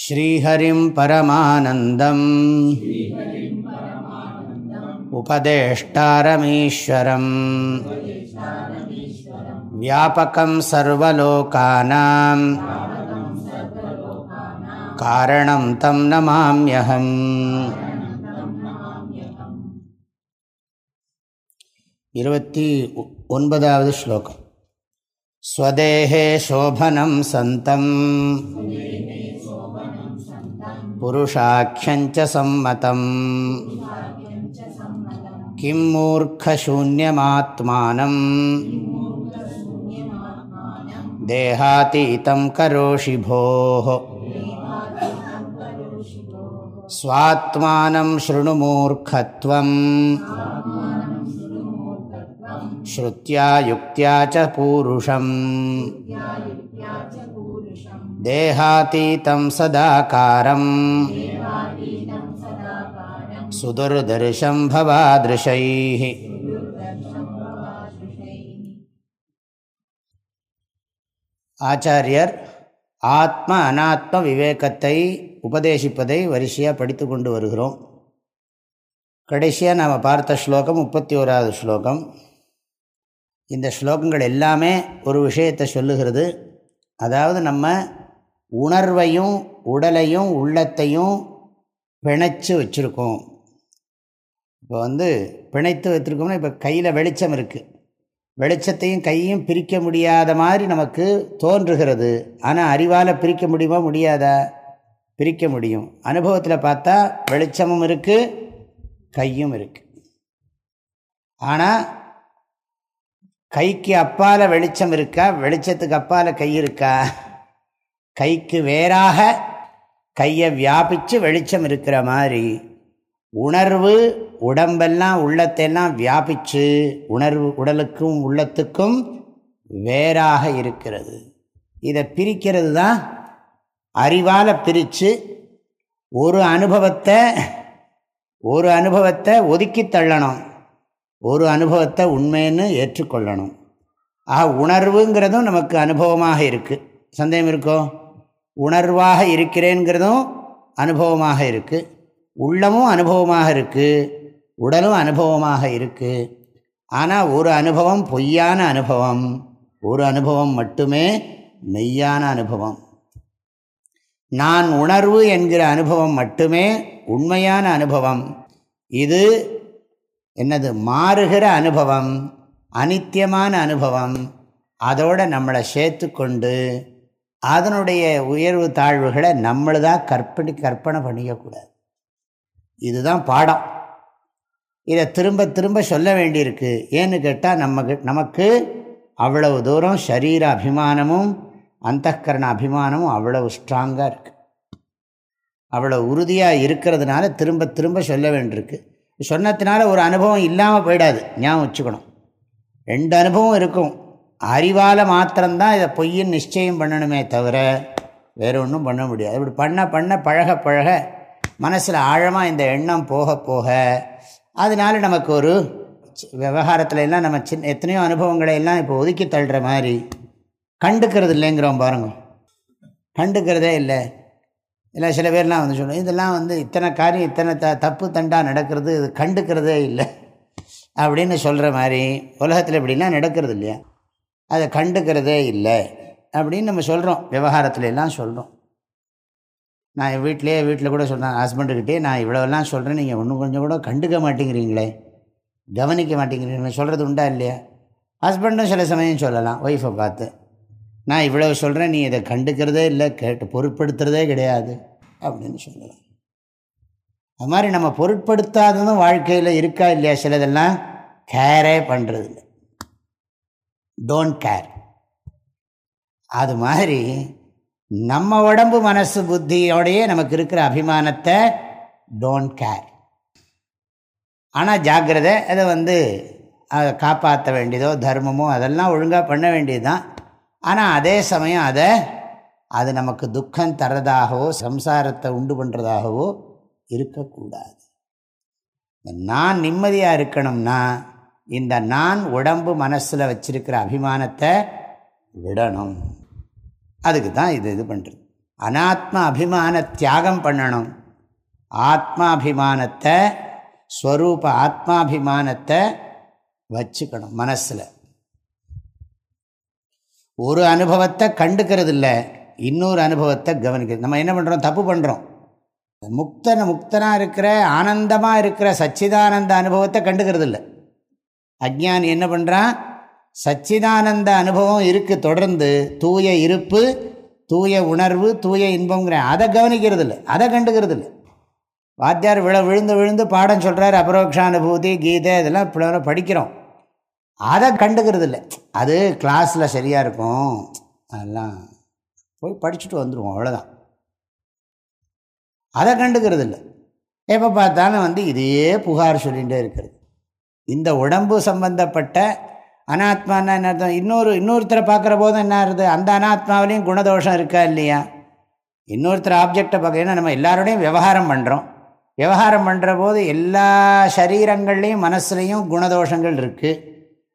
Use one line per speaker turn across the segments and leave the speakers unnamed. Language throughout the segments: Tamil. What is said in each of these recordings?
श्रीहरिं परमानन्दम् उपदेष्टारमीश्वरम् व्यापकं सर्वलोकानां कारणं तं नमाम्यहम् இருபத்தி ஒன்பதாவது ஸ்லோகம் ஸ்வதேகே சோபனம் சந்தம் पुरुषाख्यञ्च सम्मतम् किं मूर्खशून्यमात्मानम् देहातीतं करोषि भोः स्वात्मानं शृणुमूर्खत्वम् श्रुत्या युक्त्या च पूरुषम् देहातीतं सदाकारम् सुदुर्दर्शं भवादृशैः ஆச்சாரியர் ஆத்ம அனாத்ம விவேகத்தை உபதேசிப்பதை வரிசையாக படித்து கொண்டு வருகிறோம் கடைசியாக நாம் பார்த்த ஸ்லோகம் முப்பத்தி ஓராவது ஸ்லோகம் இந்த ஸ்லோகங்கள் எல்லாமே ஒரு விஷயத்தை சொல்லுகிறது அதாவது நம்ம உணர்வையும் உடலையும் உள்ளத்தையும் பிணைச்சு வச்சுருக்கோம். இப்போ வந்து பிணைத்து வைத்திருக்கோம்னா இப்போ கையில் வெளிச்சம் இருக்குது வெளிச்சத்தையும் கையும் பிரிக்க முடியாத மாதிரி நமக்கு தோன்றுகிறது. ஆனால் அறிவால் பிரிக்க முடியுமா முடியாதா? பிரிக்க முடியும். அனுபவத்தில் பார்த்தா வெளிச்சமும் இருக்குது கையும் இருக்குது ஆனால் கைக்கு அப்பால் வெளிச்சம் இருக்கா? வெளிச்சத்துக்கு அப்பால் கை இருக்கா? கைக்கு வேறாக கையை வியாபித்து வெளிச்சம் இருக்கிற மாதிரி உணர்வு உடம்பெல்லாம் உள்ளத்தெல்லாம் வியாபித்து உணர்வு உடலுக்கும் உள்ளத்துக்கும் வேறாக இருக்கிறது. இதை பிரிக்கிறது தான் அறிவால் பிரித்து ஒரு அனுபவத்தை ஒரு அனுபவத்தை ஒதுக்கி தள்ளணும். ஒரு அனுபவத்தை உண்மைன்னு ஏற்றுக்கொள்ளணும். ஆக உணர்வுங்கிறதும் நமக்கு அனுபவமாக இருக்குது சந்தேகம் இருக்கோ? உணர்வாக இருக்கிறேங்கிறதும் அனுபவமாக இருக்குது உள்ளமும் அனுபவமாக இருக்குது உடலும் அனுபவமாக இருக்குது ஆனால் ஒரு அனுபவம் பொய்யான அனுபவம். ஒரு அனுபவம் மட்டுமே மெய்யான அனுபவம். நான் உணர்வு என்கிற அனுபவம் மட்டுமே உண்மையான அனுபவம். இது என்னது? மாறுகிற அனுபவம். அனித்தியமான அனுபவம். அதோடு நம்மளை சேர்த்து கொண்டு அதனுடைய உயர்வு தாழ்வுகளை நம்மளுதான் கற்பனை கற்பனை பண்ணிக்கக்கூடாது. இதுதான் பாடம். இதை திரும்ப திரும்ப சொல்ல வேண்டியிருக்கு. ஏன்னு கேட்டால் நமக்கு நமக்கு அவ்வளவு தூரம் சரீர அபிமானமும் அந்தகரண அபிமானமும் அவ்வளவு ஸ்ட்ராங்காக இருக்குது அவ்வளோ உறுதியாக இருக்கிறதுனால திரும்ப திரும்ப சொல்ல வேண்டியிருக்கு. சொன்னதுனால ஒரு அனுபவம் இல்லாமல் போயிடாது. ஞாபகம் வச்சுக்கணும். ரெண்டு அனுபவம் இருக்கும். அறிவால் மாத்திரம்தான் இதை பொய்யின் நிச்சயம் பண்ணணுமே தவிர வேறு ஒன்றும் பண்ண முடியாது. இப்படி பண்ண பண்ண பழக பழக மனசில் ஆழமாக இந்த எண்ணம் போக போக அதனால நமக்கு ஒரு விவகாரத்தில் எல்லாம் நம்ம சின்ன எத்தனையோ அனுபவங்களை எல்லாம் இப்போ ஒதுக்கி தள்ளுற மாதிரி கண்டுக்கிறது இல்லைங்கிறோம் பாருங்க. கண்டுக்கிறதே இல்லை. இல்லை சில பேர்லாம் வந்து சொல்லுவோம் இதெல்லாம் வந்து இத்தனை காரியம் இத்தனை த தப்பு தண்டாக நடக்கிறது இது கண்டுக்கிறதே இல்லை. அப்படின்னு சொல்கிற மாதிரி உலகத்தில் இப்படிலாம் நடக்கிறது இல்லையா? அதை கண்டுக்கிறதே இல்லை அப்படின்னு நம்ம சொல்கிறோம் விவகாரத்துல எல்லாம் சொல்கிறோம் நான் என் வீட்டிலேயே வீட்டில் கூட சொல்கிறேன் ஹஸ்பண்டுக்கிட்டே நான் இவ்வளோலாம் சொல்கிறேன் நீங்கள் ஒன்றும் கொஞ்சம் கூட கண்டுக்க மாட்டேங்கிறீங்களே. கவனிக்க மாட்டேங்கிறீங்களே. சொல்கிறது உண்டா இல்லையா? ஹஸ்பண்டும் சில சமயம் சொல்லலாம் ஒய்ஃபை பார்த்து நான் இவ்வளோ சொல்கிறேன் நீ இதை கண்டுக்கிறதே இல்லை கேட்டு பொருட்படுத்துகிறதே கிடையாது அப்படின்னு சொல்லலாம். அது மாதிரி நம்ம பொருட்படுத்தாததும் வாழ்க்கையில் இருக்கா இல்லையா? சிலதெல்லாம் கேரே பண்ணுறது இல்லை டோன்ட் கேர் அது மாதிரி நம்ம உடம்பு மனசு புத்தியோடையே நமக்கு இருக்கிற அபிமானத்தை டோன்ட் கேர் ஆனால் ஜாக்கிரதை அதை வந்து அதை காப்பாற்ற வேண்டியதோ தர்மமோ அதெல்லாம் ஒழுங்காக பண்ண வேண்டியது தான் ஆனால் அதே சமயம் அதை அது நமக்கு துக்கம் தர்றதாகவோ சம்சாரத்தை உண்டு பண்ணுறதாகவோ இருக்கக்கூடாது. நான் நிம்மதியாக இருக்கணும்னா இந்த நான் உடம்பு மனசில் வச்சிருக்கிற அபிமானத்தை விடணும். அதுக்கு தான் இது இது பண்ணுறது அனாத்ம அபிமான தியாகம் பண்ணணும். ஆத்மாபிமானத்தை ஸ்வரூப ஆத்மாபிமானத்தை வச்சுக்கணும் மனசில். ஒரு அனுபவத்தை கண்டுக்கிறது இல்லை இன்னொரு அனுபவத்தை கவனிக்கிறது நம்ம என்ன பண்ணுறோம் தப்பு பண்ணுறோம் முக்தன முக்தனாக இருக்கிற ஆனந்தமாக இருக்கிற சச்சிதானந்த அனுபவத்தை கண்டுக்கிறது இல்லை அஜ்ஞானி என்ன பண்ணுறான் சச்சிதானந்த அனுபவம் இருக்குது தொடர்ந்து தூய இருப்பு தூய உணர்வு தூய இன்பங்கிற அதை கவனிக்கிறது இல்லை அதை கண்டுக்கிறது இல்லை வாத்தியார் விழ விழுந்து விழுந்து பாடம் சொல்கிறார் அபரோக்ஷானுபூதி கீதை இதெல்லாம் இப்போ படிக்கிறோம். அதை கண்டுக்கிறது இல்லை அது கிளாஸில் சரியாக இருக்கும். அதெல்லாம் போய் படிச்சுட்டு வந்துடுவோம் அவ்வளோதான் அதை கண்டுக்கிறது இல்லை எப்போ பார்த்தாலும் வந்து இதே புகார் சொல்லிகிட்டே இருக்கிறது. இந்த உடம்பு சம்பந்தப்பட்ட அனாத்மானா என்ன அர்த்தம்? இன்னொரு இன்னொருத்தரை பார்க்குற போது என்ன ஆகுது அந்த அனாத்மாவிலையும் குணதோஷம் இருக்கா இல்லையா? இன்னொருத்தர் ஆப்ஜெக்டை பார்க்க நம்ம எல்லாரோடையும் விவகாரம் பண்ணுறோம் விவகாரம் பண்ணுற போது எல்லா சரீரங்கள்லேயும் மனசுலேயும் குணதோஷங்கள் இருக்குது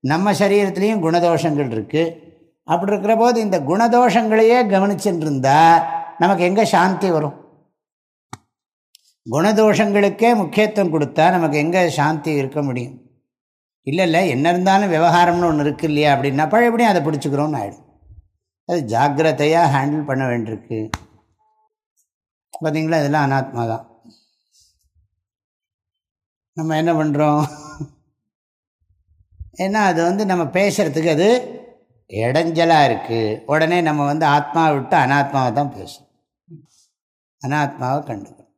நம்ம சரீரத்துலேயும் குணதோஷங்கள் இருக்குது அப்படி இருக்கிற போது இந்த குணதோஷங்களையே கவனிச்சுட்டு இருந்தால் நமக்கு எங்கே சாந்தி வரும்? குணதோஷங்களுக்கே முக்கியத்துவம் கொடுத்தா நமக்கு எங்கே சாந்தி இருக்க முடியும்? இல்லை இல்லை என்ன இருந்தாலும் விவகாரம்னு ஒன்று இருக்குது இல்லையா அப்படின்னா பழையபடியும் அதை பிடிச்சிக்கிறோன்னு ஆகிடும் அது ஜாக்கிரதையாக ஹேண்டில் பண்ண வேண்டியிருக்கு. பார்த்தீங்களா? இதெல்லாம் அனாத்மா தான். நம்ம என்ன பண்ணுறோம் ஏன்னா அது வந்து நம்ம பேசுகிறதுக்கு அது இடைஞ்சலாக இருக்குது உடனே நம்ம வந்து ஆத்மாவை விட்டு அனாத்மாவை தான் பேசும் அனாத்மாவை கண்டுக்கணும்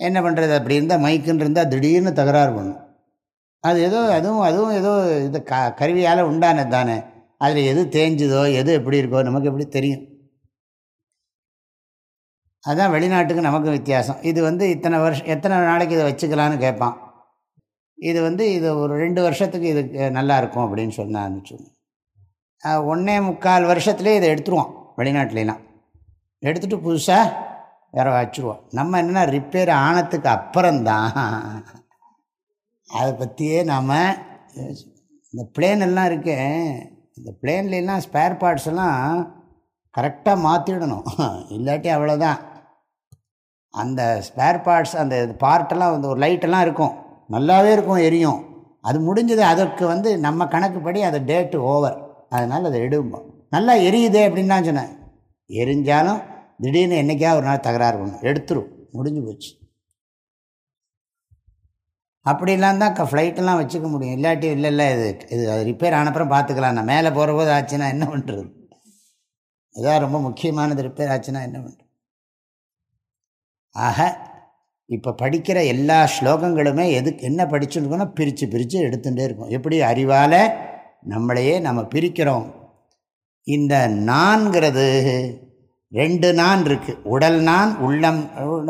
என்ன பண்ணுறது அப்படி இருந்தால் மைக்குன்னு இருந்தால் திடீர்னு தகராறு பண்ணும். அது ஏதோ அதுவும் அதுவும் ஏதோ இது க கருவியால் உண்டானது தானே. அதில் எது தேஞ்சுதோ எது எப்படி இருக்கோ நமக்கு எப்படி தெரியும். அதுதான் வெளிநாட்டுக்கு நமக்கு வித்தியாசம். இது வந்து இத்தனை வருஷம் எத்தனை நாளைக்கு இதை வச்சுக்கலான்னு கேட்பான். இது வந்து இது ஒரு ரெண்டு வருஷத்துக்கு இது நல்லாயிருக்கும் அப்படின்னு சொன்னான்னு சொல்லி ஒன்றே முக்கால் வருஷத்துலேயே இதை எடுத்துருவோம் வெளிநாட்டிலாம் எடுத்துகிட்டு புதுசாக வேறு வச்சுருவோம் நம்ம என்னென்னா ரிப்பேர் ஆனத்துக்கு அப்புறம்தான் அதை பற்றியே நாம் இந்த பிளேன் எல்லாம் இருக்கு இந்த பிளேன்லாம் ஸ்பேர் பார்ட்ஸ் எல்லாம் கரெக்டாக மாற்றிடணும் இல்லாட்டி அவ்வளோதான் அந்த ஸ்பேர் பார்ட்ஸ் அந்த பார்ட்டெல்லாம் வந்து ஒரு லைட்டெல்லாம் இருக்கும். நல்லாவே இருக்கும் எரியும். அது முடிஞ்சது அதற்கு வந்து நம்ம கணக்குப்படி அது டேட்டு ஓவர் அதனால் அதை எடுப்போம். நல்லா எரியுதே அப்படின்னு தான் சொன்னேன். எரிஞ்சாலும் திடீர்னு என்றைக்கா ஒரு நாள் தகராறு பண்ணும். எடுத்துரும். முடிஞ்சு போச்சு. அப்படிலாம் தான் ஃப்ளைட்டெல்லாம் வச்சுக்க முடியும். இல்லாட்டி இல்லை இல்லை இது இது அது ரிப்பேர் ஆனப்புறம் பார்த்துக்கலாம் நான் மேலே போகிற போது ஆச்சுன்னா என்ன பண்ணுறது இதான் ரொம்ப முக்கியமானது. ரிப்பேர் ஆச்சுன்னா என்ன பண்ணுறது ஆக இப்போ படிக்கிற எல்லா ஸ்லோகங்களுமே எதுக்கு என்ன படிச்சுருக்கோன்னா பிரித்து பிரித்து எடுத்துகிட்டே இருக்கும். எப்படி? அறிவால் நம்மளையே நம்ம பிரிக்கிறோம். இந்த நான்கிறது ரெண்டு நான் இருக்குது உடல் நான் உள்ளம்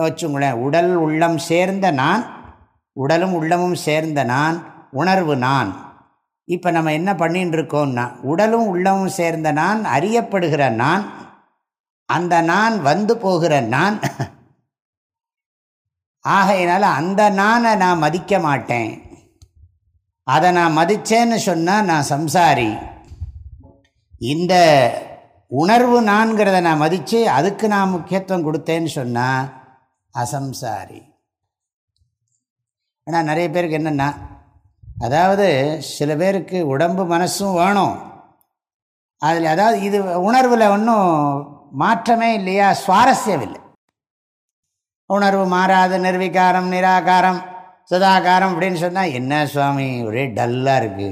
வச்சுங்களேன் உடல் உள்ளம் சேர்ந்த நான் உடலும் உள்ளமும் சேர்ந்த நான் உணர்வு நான். இப்போ நம்ம என்ன பண்ணின்னு இருக்கோம்னா உடலும் உள்ளமும் சேர்ந்த நான் அறியப்படுகிற நான் அந்த நான் வந்து போகிற நான். ஆகையினால அந்த நானை நான் மதிக்க மாட்டேன். அதை நான் மதித்தேன்னு சொன்னால் நான் சம்சாரி. இந்த உணர்வு நான்கிறத நான் மதித்து அதுக்கு நான் முக்கியத்துவம் கொடுத்தேன்னு சொன்னால் அசம்சாரி. ஆனால் நிறைய பேருக்கு என்னென்னா அதாவது சில பேருக்கு உடம்பு மனசும் வேணும். அதில் அதாவது இது உணர்வில் ஒன்றும் மாற்றமே இல்லையா? சுவாரஸ்யம் இல்லை. உணர்வு மாறாது நிர்வீகாரம் நிராகாரம் சதாகாரம் அப்படின்னு சொன்னால் என்ன சுவாமி ஒரே டல்லாக இருக்குது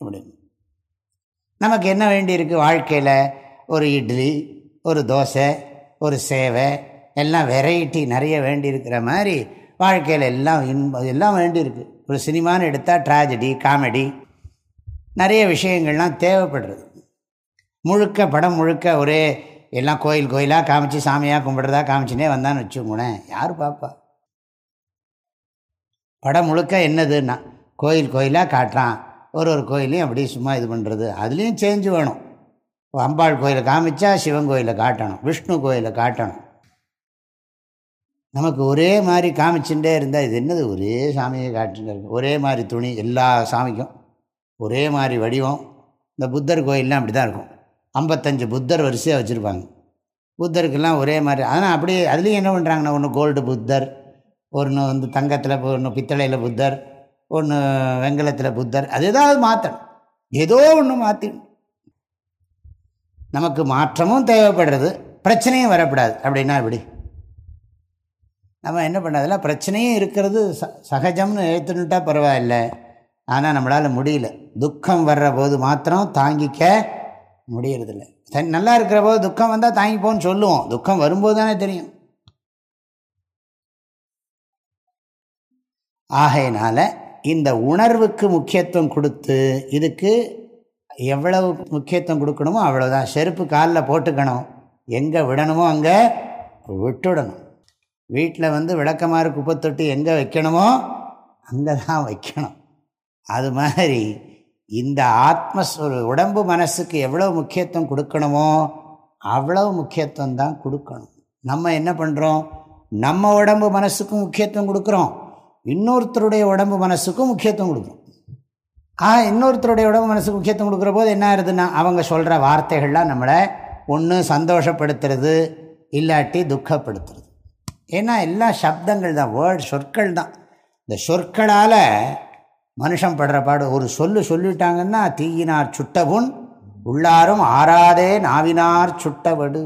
அப்படின்னு நமக்கு என்ன வேண்டியிருக்கு வாழ்க்கையில்? ஒரு இட்லி ஒரு தோசை ஒரு சேவை எல்லாம் வெரைட்டி நிறைய வேண்டியிருக்கிற மாதிரி வாழ்க்கையில் எல்லாம் இன்பம் எல்லாம் வேண்டியிருக்கு ஒரு சினிமான்னு எடுத்தால் ட்ராஜடி காமெடி நிறைய விஷயங்கள்லாம் தேவைப்படுறது. முழுக்க படம் முழுக்க ஒரே எல்லாம் கோயில் கோயிலாக காமிச்சு சாமியாக கும்பிட்றதா காமிச்சுனே வந்தான்னு வச்சுக்கோங்களேன். யார் பார்ப்பா படம் முழுக்க என்னதுன்னா கோயில் கோயிலாக காட்டுறான். ஒரு ஒரு கோயிலையும் அப்படி சும்மா இது பண்ணுறது அதுலேயும் சேஞ்சு வேணும். அம்பாள் கோயிலை காமிச்சா சிவன் கோயிலை காட்டணும். விஷ்ணு கோயிலை காட்டணும். நமக்கு ஒரே மாதிரி காமிச்சுட்டே இருந்தால் இது என்னது? ஒரே சாமியை காட்டுன்னு இருக்கு. ஒரே மாதிரி துணி எல்லா சாமிக்கும் ஒரே மாதிரி வடிவம். இந்த புத்தர் கோயிலெலாம் அப்படி தான் இருக்கும். ஐம்பத்தஞ்சு புத்தர் வரிசையாக வச்சுருப்பாங்க. புத்தருக்கெல்லாம் ஒரே மாதிரி. ஆனால் அப்படியே அதுலேயும் என்ன பண்ணுறாங்கன்னா ஒன்று கோல்டு புத்தர் ஒன்று வந்து தங்கத்தில் ஒன்று பித்தளையில் புத்தர் ஒன்று வெங்கலத்தில் புத்தர். அது ஏதாவது மாற்றணும் ஏதோ ஒன்று மாற்றிடும் நமக்கு மாற்றமும் தேவைப்படுறது பிரச்சனையும் வரக்கூடாது. அப்படின்னா இப்படி நம்ம என்ன பண்ணதில்ல பிரச்சனையும் இருக்கிறது ச சகஜம்னு ஏற்றுனுட்டா பரவாயில்ல. ஆனால் நம்மளால் முடியல. துக்கம் வர்ற போது மாத்திரம் தாங்கிக்க முடியறதில்ல. தன் நல்லா இருக்கிற போது துக்கம் வந்தால் தாங்கிப்போன்னு சொல்லுவோம். துக்கம் வரும்போது தானே தெரியும். ஆகையினால் இந்த உணர்வுக்கு முக்கியத்துவம் கொடுத்து இதுக்கு எவ்வளவு முக்கியத்துவம் கொடுக்கணுமோ அவ்வளோதான் செருப்பு காலில் போட்டுக்கணும். எங்கே விடணுமோ அங்கே விட்டுடணும். வீட்டில் வந்து விளக்கமாறு குப்பை தொட்டி எங்கே வைக்கணுமோ அங்கே தான் வைக்கணும். அது மாதிரி இந்த ஆத்மஸ் ஒரு உடம்பு மனசுக்கு எவ்வளோ முக்கியத்துவம் கொடுக்கணுமோ அவ்வளோ முக்கியத்துவம் தான் கொடுக்கணும். நம்ம என்ன பண்ணுறோம் நம்ம உடம்பு மனசுக்கும் முக்கியத்துவம் கொடுக்குறோம். இன்னொருத்தருடைய உடம்பு மனசுக்கும் முக்கியத்துவம் கொடுக்குறோம். ஆ இன்னொருத்தருடைய உடம்பு மனசுக்கு முக்கியத்துவம் கொடுக்குற போது என்ன ஆகுதுன்னா அவங்க சொல்கிற வார்த்தைகள்லாம் நம்மளை ஒன்று சந்தோஷப்படுத்துறது இல்லாட்டி துக்கப்படுத்துறது. ஏன்னா எல்லாம் சப்தங்கள் தான் வேர்ட் சொற்கள் தான். இந்த சொற்களால் மனுஷன் படுற பாடு ஒரு சொல்லு சொல்லிட்டாங்கன்னா தீயினார் சுட்டவுன் உள்ளாரும் ஆறாதே நாவினார் சுட்டவடு.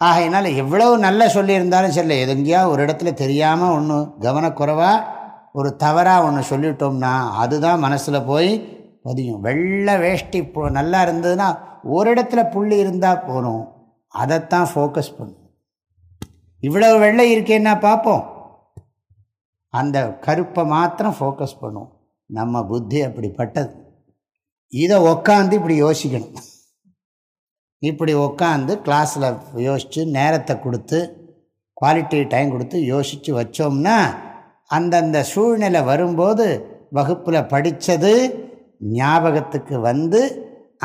ஆகையினால எவ்வளவு நல்ல சொல்லியிருந்தாலும் சரி எதுங்கேயா ஒரு இடத்துல தெரியாமல் ஒன்று கவனக்குறைவாக ஒரு தவறாக ஒன்று சொல்லிட்டோம்னா அதுதான் மனசில் போய் பதியும். வெள்ளை வேஷ்டி நல்லா இருந்ததுன்னா ஒரு இடத்துல புள்ளி இருந்தால் போகணும் அதைத்தான் ஃபோக்கஸ் பண்ணும். இவ்வளவு வெள்ளை இருக்கேன்னா பார்ப்போம் அந்த கருப்பை மாத்திரம் ஃபோக்கஸ் பண்ணும். நம்ம புத்தி அப்படிப்பட்டது. இதை உக்காந்து இப்படி யோசிக்கணும். இப்படி உக்காந்து கிளாஸில் யோசித்து நேரத்தை கொடுத்து குவாலிட்டி டைம் கொடுத்து யோசித்து வச்சோம்னா அந்தந்த சூழ்நிலை வரும்போது வகுப்பில் படித்தது ஞாபகத்துக்கு வந்து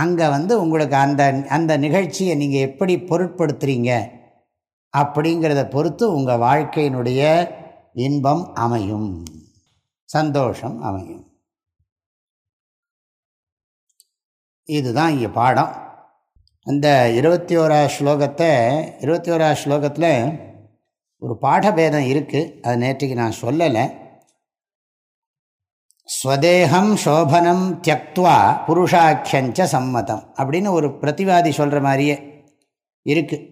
அங்கே வந்து உங்களுக்கு அந்த அந்த நிகழ்ச்சியை நீங்கள் எப்படி பொருட்படுத்துகிறீங்க அப்படிங்கிறத பொறுத்து உங்கள் வாழ்க்கையினுடைய இன்பம் அமையும். சந்தோஷம் அமையும். இதுதான் இங்கே பாடம். அந்த இருபத்தி ஓரா ஸ்லோகத்தை இருபத்தி ஓரா ஸ்லோகத்தில் ஒரு பாடபேதம் இருக்குது அது நேற்றுக்கு நான் சொல்லலை. ஸ்வதேகம் சோபனம் தியக்துவா புருஷாக்கியஞ்ச சம்மதம் அப்படின்னு ஒரு பிரதிவாதி சொல்கிற மாதிரியே இருக்குது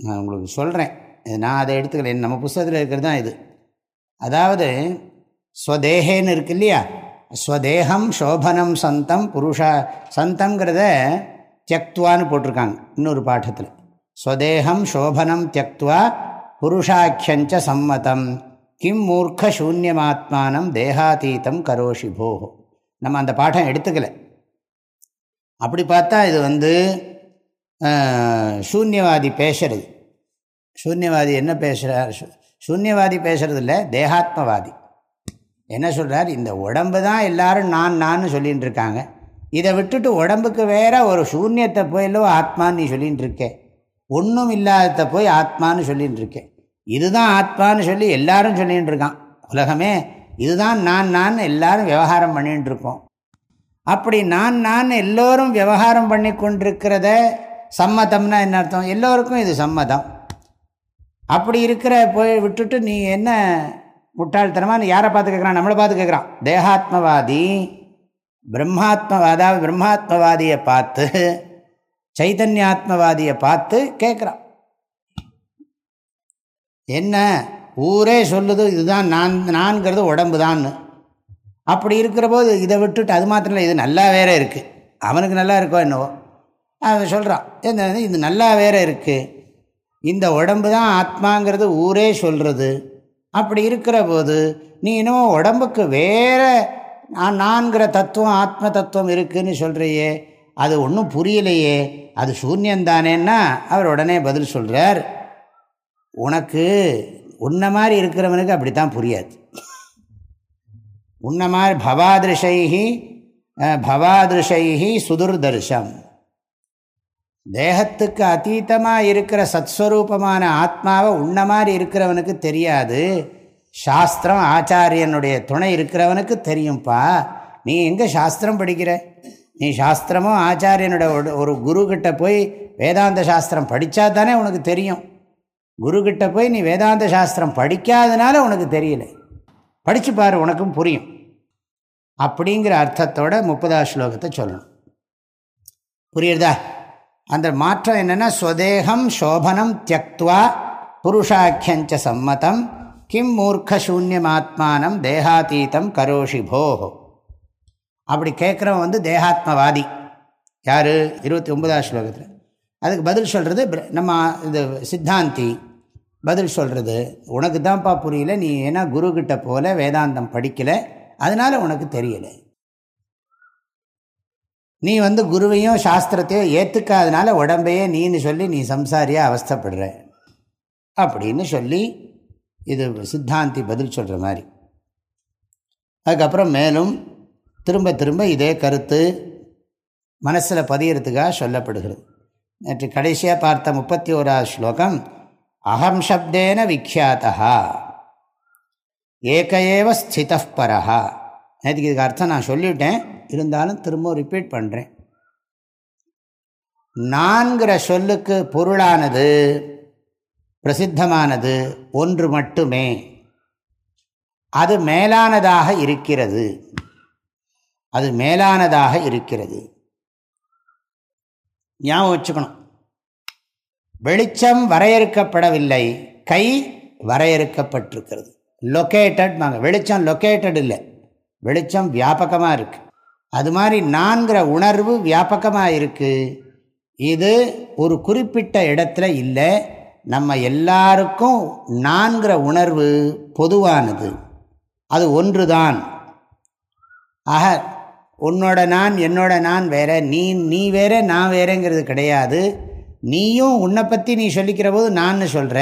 நான் உங்களுக்கு சொல்கிறேன் நான் அதை எடுத்துக்கல. நம்ம புஸ்தகத்தில் இருக்கிறது தான் இது. அதாவது ஸ்வதேகேன்னு இருக்கு இல்லையா? ஸ்வதேகம் சோபனம் சந்தம் புருஷா சந்தங்கிறத தியக்துவான்னு போட்டிருக்காங்க இன்னொரு பாட்டத்தில் ஸ்வதேகம் சோபனம் தியக்துவா புருஷாக்கியஞ்ச சம்மதம். கிம் மூர்க்க சூன்யமாத்மானம் தேகாதீதம் கரோஷி போகோ நம்ம அந்த பாடம் எடுத்துக்கல. அப்படி பார்த்தா இது வந்து சூன்யவாதி பேசுறது. சூன்யவாதி என்ன பேசுகிறார் சூன்யவாதி பேசுறது இல்லை தேகாத்மவாதி. என்ன சொல்கிறார் இந்த உடம்பு தான் எல்லாரும் நான் நான் சொல்லிகிட்டு இருக்காங்க. இதை விட்டுட்டு உடம்புக்கு வேற ஒரு சூன்யத்தை போயிலோ ஆத்மான்னு நீ சொல்லின்னு இருக்கேன் ஒன்றும் இல்லாதத போய் ஆத்மான்னு சொல்லின்னு இருக்கேன் இதுதான் ஆத்மான்னு சொல்லி எல்லாரும் சொல்லிகிட்டு இருக்கான். உலகமே இதுதான் நான் நான் எல்லாரும் விவகாரம் பண்ணிகிட்டு இருக்கோம். அப்படி நான் நான் எல்லோரும் விவகாரம் பண்ணி கொண்டிருக்கிறத சம்மதம்னா என்ன அர்த்தம்? எல்லோருக்கும் இது சம்மதம். அப்படி இருக்கிற போய் விட்டுட்டு நீ என்ன முட்டாள்தனமாக யாரை பார்த்து கேட்குறான் நம்மளை பார்த்து கேட்குறான் தேகாத்மவாதி பிரம்மாத்ம அதாவது பிரம்மாத்மவாதியை பார்த்து சைதன்யாத்மவாதியை பார்த்து கேட்குறான் என்ன? ஊரே சொல்லுது இதுதான் நான் நான்கிறது உடம்பு தான்னு அப்படி இருக்கிற போது இதை விட்டுட்டு அது மாத்திரம் இல்லை இது நல்லா வேற இருக்குது அவனுக்கு நல்லா இருக்கோ என்னவோ. அவன் சொல்கிறான் என்ன இது நல்லா வேற இருக்குது இந்த உடம்பு தான் ஆத்மாங்கிறது ஊரே சொல்கிறது அப்படி இருக்கிற போது நீ இன்னும் உடம்புக்கு வேற நான்கிற தத்துவம் ஆத்ம தத்துவம் இருக்குதுன்னு சொல்கிறையே அது ஒன்றும் புரியலையே. அது சூன்யந்தானேன்னா அவர் உடனே பதில் சொல்கிறார் உனக்கு உன்ன மாதிரி இருக்கிறவனுக்கு அப்படித்தான் புரியாது. உன்ன மாதிரி பவாதிருஷைகி பவாதிருஷைகி சுதுர்தர்ஷம். தேகத்துக்கு அத்தீத்தமாக இருக்கிற சத்ஸ்வரூபமான ஆத்மாவை உன்ன மாதிரி இருக்கிறவனுக்கு தெரியாது. சாஸ்திரம் ஆச்சாரியனுடைய துணை இருக்கிறவனுக்கு தெரியும்ப்பா நீ எங்கே சாஸ்திரம் படிக்கிற? நீ சாஸ்திரமும் ஆச்சாரியனோட ஒரு குருக்கிட்ட போய் வேதாந்த சாஸ்திரம் படித்தா தானே உனக்கு தெரியும். குருக்கிட்ட போய் நீ வேதாந்த சாஸ்திரம் படிக்காதனால உனக்கு தெரியல. படித்து பாரு உனக்கும் புரியும். அப்படிங்கிற அர்த்தத்தோட முப்பதாவது ஸ்லோகத்தை சொல்லணும். புரியுறதா? அந்த மாற்றம் என்னென்னா ஸ்வதேகம் சோபனம் தியக்துவா புருஷாக்கியஞ்ச சம்மதம் கிம் மூர்க்கசூன்யமாத்மானம் தேகாதீதம் கரோஷி போஹோ அப்படி கேட்குறவன் வந்து தேகாத்மவாதி. யார்? இருபத்தி ஒன்பதாம் ஸ்லோகத்தில். அதுக்கு பதில் சொல்கிறது நம்ம இது சித்தாந்தி. பதில் சொல்கிறது உனக்கு தான்ப்பா புரியல நீ ஏன்னா குருக்கிட்ட போல வேதாந்தம் படிக்கலை அதனால் உனக்கு தெரியலை. நீ வந்து குருவையும் சாஸ்திரத்தையும் ஏற்றுக்காதனால உடம்பையே நீன்னு சொல்லி நீ சம்சாரியாக அவஸ்தப்படுற. அப்படின்னு சொல்லி இது சித்தாந்தி பதில் சொல்கிற மாதிரி. அதுக்கப்புறம் மேலும் திரும்ப திரும்ப இதே கருத்து மனசில் பதியறதுக்காக சொல்லப்படுகிறது. நேற்று கடைசியாக பார்த்த முப்பத்தி ஓராவது ஸ்லோகம் அகம் சப்தேன விக்யாத்தா ஏக ஏவ நேற்றுக்கு இதுக்கு அர்த்தம் நான் சொல்லிவிட்டேன் இருந்தாலும் திரும்ப ரிப்பீட் பண்ணுறேன் நான்கிற சொல்லுக்கு பொருளானது பிரசித்தமானது ஒன்று மட்டுமே. அது மேலானதாக இருக்கிறது. அது மேலானதாக இருக்கிறது. ஞாபகம் வச்சுக்கணும். வெளிச்சம் வரையறுக்கப்படவில்லை. கை வரையறுக்கப்பட்டிருக்கிறது. லொக்கேட்டட் வெளிச்சம் லொக்கேட்டட் இல்லை. வெளிச்சம் வியாபகமாக இருக்குது அது மாதிரி நான்கிற உணர்வு வியாபகமாக இருக்குது இது ஒரு குறிப்பிட்ட இடத்துல இல்லை. நம்ம எல்லாருக்கும் நான்கிற உணர்வு பொதுவானது. அது ஒன்று தான் ஆக உன்னோட நான் என்னோட நான் வேற நீ நீ வேற நான் வேறங்கிறது கிடையாது. நீயும் உன்னை பற்றி நீ சொல்லிக்கிற போது நான் சொல்கிற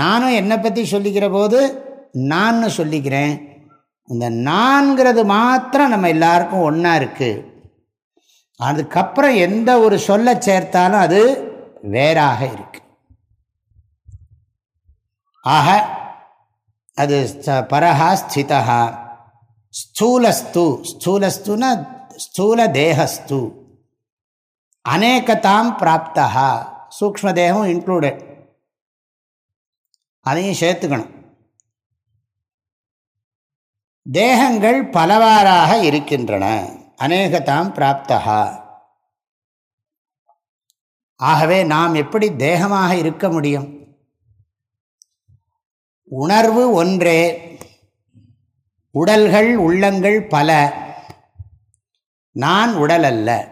நானும் என்னை பற்றி சொல்லிக்கிற போது நான் சொல்லிக்கிறேன். இந்த நான்கிறது மாத்திரம் நம்ம எல்லாருக்கும் ஒன்றா இருக்குது அதுக்கப்புறம் எந்த ஒரு சொல்ல சேர்த்தாலும் அது வேறாக இருக்கு. ஆக அது பரஹா ஸ்திதா ஸ்தூலஸ்து ஸ்தூலஸ்துனா ஸ்தூல தேகஸ்து அநேகதாம் பிராப்தா சூக்ம தேகம் இன்க்ளூடட் அதையும் சேர்த்துக்கணும். தேகங்கள் பலவாறாக இருக்கின்றன. அநேகதாம் பிராப்தா ஆகவே நாம் எப்படி தேகமாக இருக்க முடியும்? உணர்வு ஒன்றே உடல்கள் உள்ளங்கள் பல. நான் உடல் அல்ல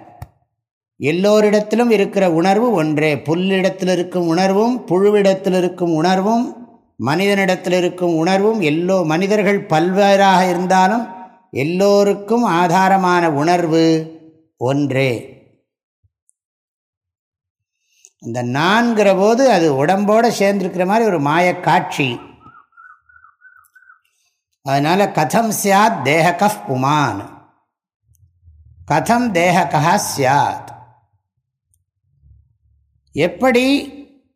எல்லோரிடத்திலும் இருக்கிற உணர்வு ஒன்றே. புல்லிடத்தில் இருக்கும் உணர்வும் புழுவிடத்தில் இருக்கும் உணர்வும் மனிதனிடத்தில் இருக்கும் உணர்வும் எல்லோ மனிதர்கள் பல்வேறாக இருந்தாலும் எல்லோருக்கும் ஆதாரமான உணர்வு ஒன்றே. இந்த நான்கிற போது அது உடம்போடு சேர்ந்திருக்கிற மாதிரி ஒரு மாயக்காட்சி அதனால் கதம் சியாத் தேகக புமான். கதம் தேககா சியாத் எப்படி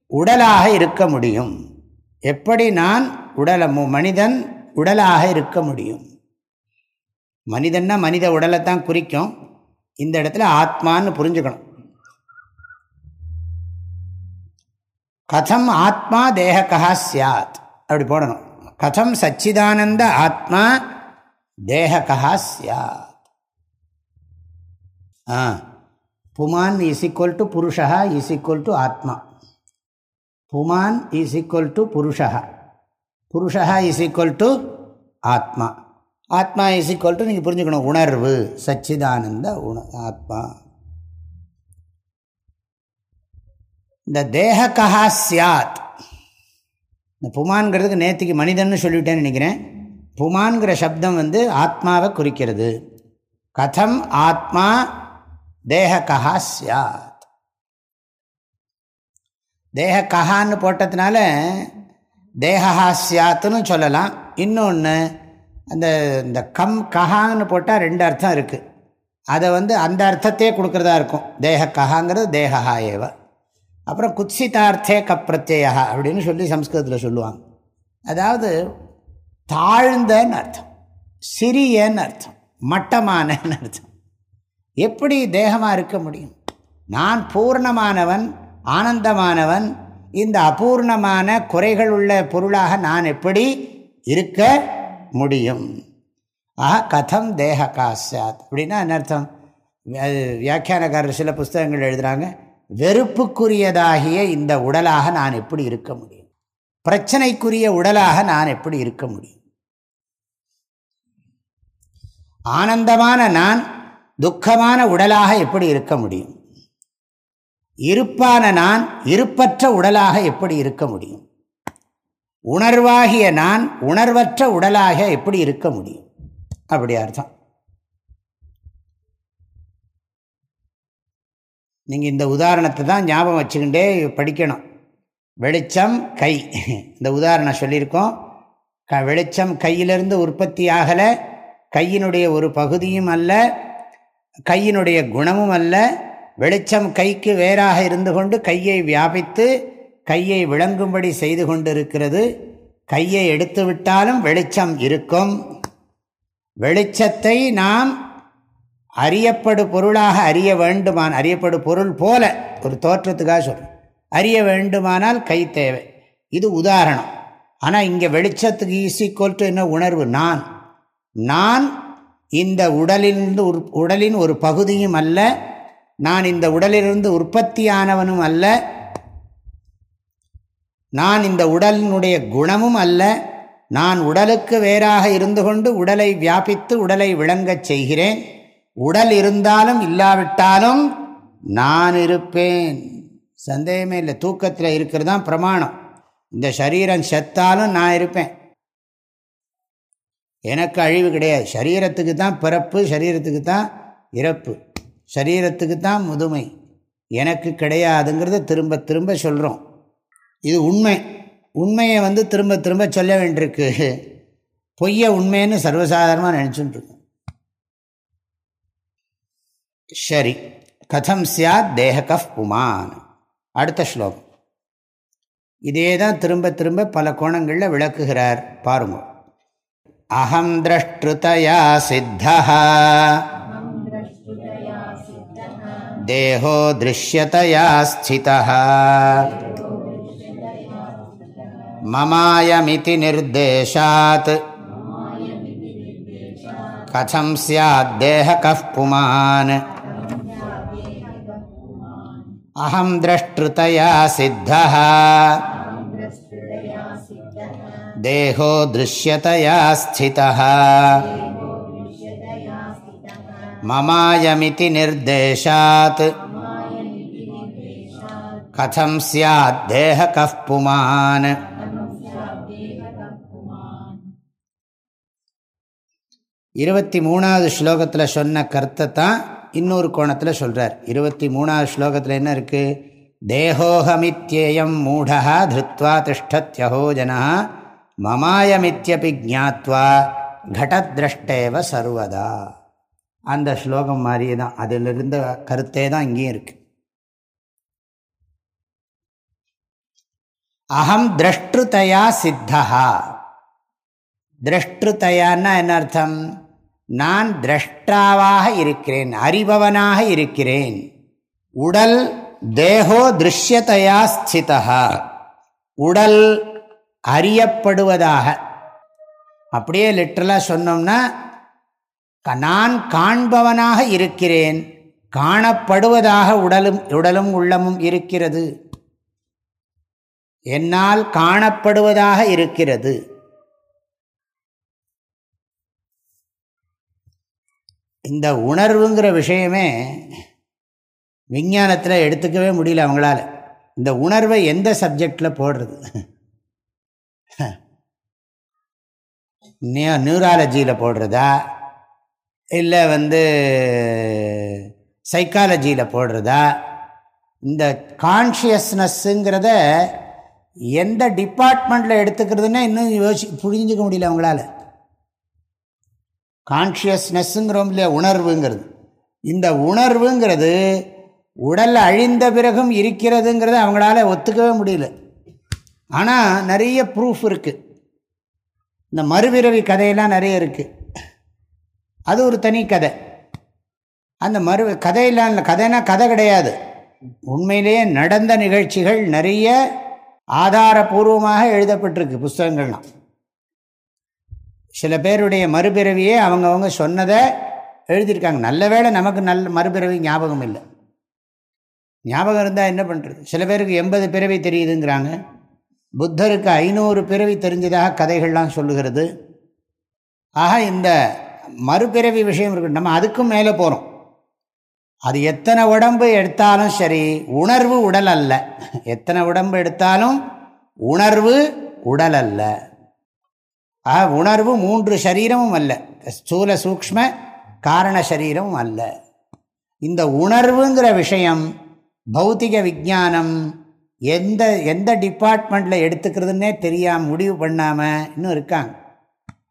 உடலாக இருக்க முடியும்? எப்படி நான் உடல மனிதன் உடலாக இருக்க முடியும்? மனிதன்னா மனித உடலை தான் குறிக்கும். இந்த இடத்துல ஆத்மான்னு புரிஞ்சுக்கணும். கதம் ஆத்மா தேககா சியாத் அப்படி போடணும். கதம் சச்சிதானந்த ஆத்மா தேககா சாத் ஆ புமான் இஸ் ஈக்குவல் டு புருஷா இஸ் ஈக்குவல் டு ஆத்மா புமான் is equal to Purusha Purusha is equal to ஆத்மா ஆத்மா இஸ் ஈக்குவல் டு நீங்கள் புரிஞ்சுக்கணும் உணர்வு. சச்சிதானந்த உண ஆத்மா. இந்த தேககா சாத் இந்த புமான்கிறதுக்கு நேற்றுக்கு மனிதன் சொல்லிவிட்டேன்னு நினைக்கிறேன். புமான்கிற சப்தம் வந்து ஆத்மாவை குறிக்கிறது. கதம் ஆத்மா தேககா சியாத் தேககான்னு போட்டதுனால தேகா சியாத்துன்னு சொல்லலாம். இன்னொன்று அந்த இந்த கம் கஹான்னு போட்டால் ரெண்டு அர்த்தம் இருக்குது அதை வந்து அந்த அர்த்தத்தையே கொடுக்குறதா இருக்கும். தேக கஹாங்கிறது தேகா ஏவ. அப்புறம் குத்சிதார்த்தே கப்பிரத்யா அப்படின்னு சொல்லி சம்ஸ்கிருதத்தில் சொல்லுவாங்க. அதாவது தாழ்ந்தன்னு அர்த்தம். சிறியன்னு அர்த்தம். மட்டமானன்னு அர்த்தம். எப்படி தேகமாக இருக்க முடியும்? நான் பூர்ணமானவன் ஆனந்தமானவன் இந்த அபூர்ணமான குறைகள் உள்ள பொருளாக நான் எப்படி இருக்க முடியும்? ஆஹா கதம் தேக காசாத் அப்படின்னா என்ன அர்த்தம்? வியாக்கியானக்காரர் சில புஸ்தகங்கள் எழுதுகிறாங்க வெறுப்புக்குரியதாகிய இந்த உடலாக நான் எப்படி இருக்க முடியும்? பிரச்சனைக்குரிய உடலாக நான் எப்படி இருக்க முடியும்? ஆனந்தமான நான் துக்கமான உடலாக எப்படி இருக்க முடியும்? இருப்பான நான் இருப்பற்ற உடலாக எப்படி இருக்க முடியும்? உணர்வாகிய நான் உணர்வற்ற உடலாக எப்படி இருக்க முடியும்? அப்படி அர்த்தம். நீங்கள் இந்த உதாரணத்தை தான் ஞாபகம் வச்சுக்கிட்டே படிக்கணும். வெளிச்சம் கை. இந்த உதாரணம் சொல்லியிருக்கோம். க வெளிச்சம் கையிலிருந்து உற்பத்தி ஆகலை. கையினுடைய ஒரு பகுதியும் அல்ல. கையினுடைய குணமும் அல்ல. வெளிச்சம் கைக்கு வேறாக இருந்து கொண்டு கையை வியாபித்து கையை விளங்கும்படி செய்து கொண்டிருக்கிறது. கையை எடுத்துவிட்டாலும் வெளிச்சம் இருக்கும். வெளிச்சத்தை நாம் அறியப்படு பொருளாக அறிய வேண்டுமான் அறியப்படு பொருள் போல ஒரு தோற்றத்துக்காக சொல்கிறேன் அறிய வேண்டுமானால் கை தேவை. இது உதாரணம். ஆனால் இங்கே வெளிச்சத்துக்கு ஈஸி டு என்ன உணர்வு? நான். நான் இந்த உடலிலிருந்து உடலின் ஒரு பகுதியும் அல்ல நான் இந்த உடலிலிருந்து உற்பத்தியானவனும் அல்ல நான் இந்த உடலினுடைய குணமும் அல்ல நான் உடலுக்கு வேறாக இருந்து கொண்டு உடலை வியாபித்து உடலை விளங்கச் செய்கிறேன். உடல் இருந்தாலும் இல்லாவிட்டாலும் நான் இருப்பேன். சந்தேகமே இல்லை. தூக்கத்தில் இருக்கிறது தான் பிரமாணம். இந்த சரீரம் செத்தாலும் நான் இருப்பேன். எனக்கு அழிவு கிடையாது. சரீரத்துக்கு தான் பிறப்பு சரீரத்துக்கு தான் இறப்பு. சரீரத்துக்கு தான் முதுமை. எனக்கு கிடையாதுங்கிறத திரும்ப திரும்ப சொல்கிறோம் இது உண்மை. உண்மையை வந்து திரும்ப திரும்ப சொல்ல வேண்டியிருக்கு. பொய்ய உண்மைன்னு சர்வசாதாரணமாக நினச்சுட்டுருக்கோம் சரி கதம் சியாத் தேஹக புமான் அடுத்த ஸ்லோகம் இதே தான் திரும்ப திரும்ப பல கோணங்களில் விளக்குகிறார் பாருங்க அகம் திரஷ்டுதயா சித்தா தேகோ திருஷ்யதயா ஸ்திதா மமாயமிதி நிர்தேஷாத் கதம் சியாத் தேஹக புமான் अहं द्रष्टृतया सिद्धः देहो दृश्यतया स्थितः ममायमिति निर्देशात् कथं स्याद्देहकः पुमान् இருபத்தி மூணாவது ஸ்லோகத்தில் சொன்ன கருத்தை தான் இன்னொரு கோணத்தில் சொல்கிறார் இருபத்தி மூணாவது ஸ்லோகத்தில் என்ன இருக்குது தேகோகமித்யேயம் மூடா திருத்வா திஷ்டத்யஹோ ஜனா மமாயமித்யபி ஜாத்வா கடத்ரஷ்டேவ சர்வதா அந்த ஸ்லோகம் மாதிரியே தான் அதிலிருந்த கருத்தே தான் இங்கேயும் இருக்கு. அகம் திரஷ்டுதயா சித்தா திரஷ்டுதயான்னா என்ன அர்த்தம்? நான் திரஷ்டாவாக இருக்கிறேன் அறிபவனாக இருக்கிறேன். உடல் தேகோ திருஷ்யத்தையா ஸ்திதா உடல் அறியப்படுவதாக. அப்படியே லிட்டரலாக சொன்னோம்னா நான் காண்பவனாக இருக்கிறேன் காணப்படுவதாக உடலும் உடலும் உள்ளமும் இருக்கிறது. என்னால் காணப்படுவதாக இருக்கிறது. இந்த உணர்வுங்கிற விஷயமே விஞ்ஞானத்தில் எடுத்துக்கவே முடியல அவங்களால. இந்த உணர்வை எந்த சப்ஜெக்டில் போடுறது? நியூராலஜியில் போடுறதா? இல்லை வந்து சைக்காலஜியில் போடுறதா? இந்த கான்ஷியஸ்னஸ்ஸுங்கிறத எந்த டிபார்ட்மெண்ட்டில் எடுத்துக்கிறதுன்னா இன்னும் யோசி புரிஞ்சுக்க முடியல அவங்களால. கான்ஷியஸ்னஸ்ஸுங்கிறோம் இல்லையா உணர்வுங்கிறது. இந்த உணர்வுங்கிறது உடல் அழிந்த பிறகும் இருக்கிறதுங்கிறத அவங்களால ஒத்துக்கவே முடியல. ஆனால் நிறைய ப்ரூஃப் இருக்குது இந்த மறுபிறவி கதையெல்லாம் நிறைய இருக்குது அது ஒரு தனி கதை. அந்த மறு கதையெல்லாம் கதைனா கதை கிடையாது. உண்மையிலேயே நடந்த நிகழ்ச்சிகள் நிறைய ஆதாரபூர்வமாக எழுதப்பட்டிருக்கு புஸ்தகங்கள்லாம். சில பேருடைய மறுபிறவியே அவங்கவுங்க சொன்னதை எழுதியிருக்காங்க. நல்ல வேளை நமக்கு நல்ல மறுபிறவி ஞாபகம் இல்லை. ஞாபகம் இருந்தால் என்ன பண்ணுறது சில பேருக்கு எண்பது பிறவி தெரியுதுங்கிறாங்க. புத்தருக்கு ஐநூறு பிறவி தெரிஞ்சதாக கதைகள்லாம் சொல்லுகிறது. ஆக இந்த மறுபிறவி விஷயம் இருக்கு. நம்ம அதுக்கும் மேலே போகிறோம் அது எத்தனை உடம்பு எடுத்தாலும் சரி உணர்வு உடல் அல்ல. எத்தனை உடம்பு எடுத்தாலும் உணர்வு உடல் அல்ல. ஆ உணர்வு மூன்று சரீரமும் அல்ல. ஸ்தூல சூக்ம காரண சரீரமும் அல்ல. இந்த உணர்வுங்கிற விஷயம் பௌத்திக விஜானம் எந்த எந்த டிபார்ட்மெண்ட்டில் எடுத்துக்கிறதுன்னே தெரியாமல் முடிவு பண்ணாமல் இன்னும் இருக்காங்க.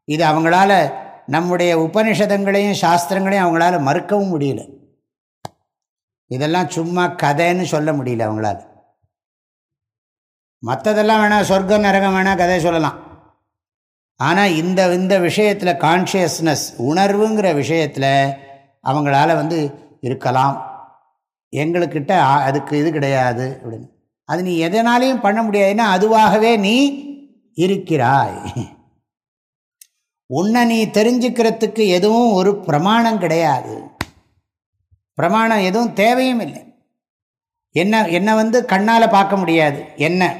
இது அவங்களால நம்முடைய உபனிஷதங்களையும் சாஸ்திரங்களையும் அவங்களால மறுக்கவும் முடியல. இதெல்லாம் சும்மா கதைன்னு சொல்ல முடியல அவங்களால. மற்றதெல்லாம் வேணால் சொர்க்கம் நரகம் வேணால் கதை சொல்லலாம். ஆனால் இந்த இந்த விஷயத்தில் கான்ஷியஸ்னஸ் உணர்வுங்கிற விஷயத்தில் அவங்களால வந்து இருக்கலாம். எங்களுக்கிட்ட அதுக்கு இது கிடையாது அப்படின்னு. அது நீ எதனாலையும் பண்ண முடியாதுன்னா அதுவாகவே நீ இருக்கிறாய். உன்னை நீ தெரிஞ்சுக்கிறதுக்கு எதுவும் ஒரு பிரமாணம் கிடையாது. பிரமாணம் எதுவும் தேவையும் இல்லை. என்ன என்னை வந்து கண்ணால் பார்க்க முடியாது. என்ன?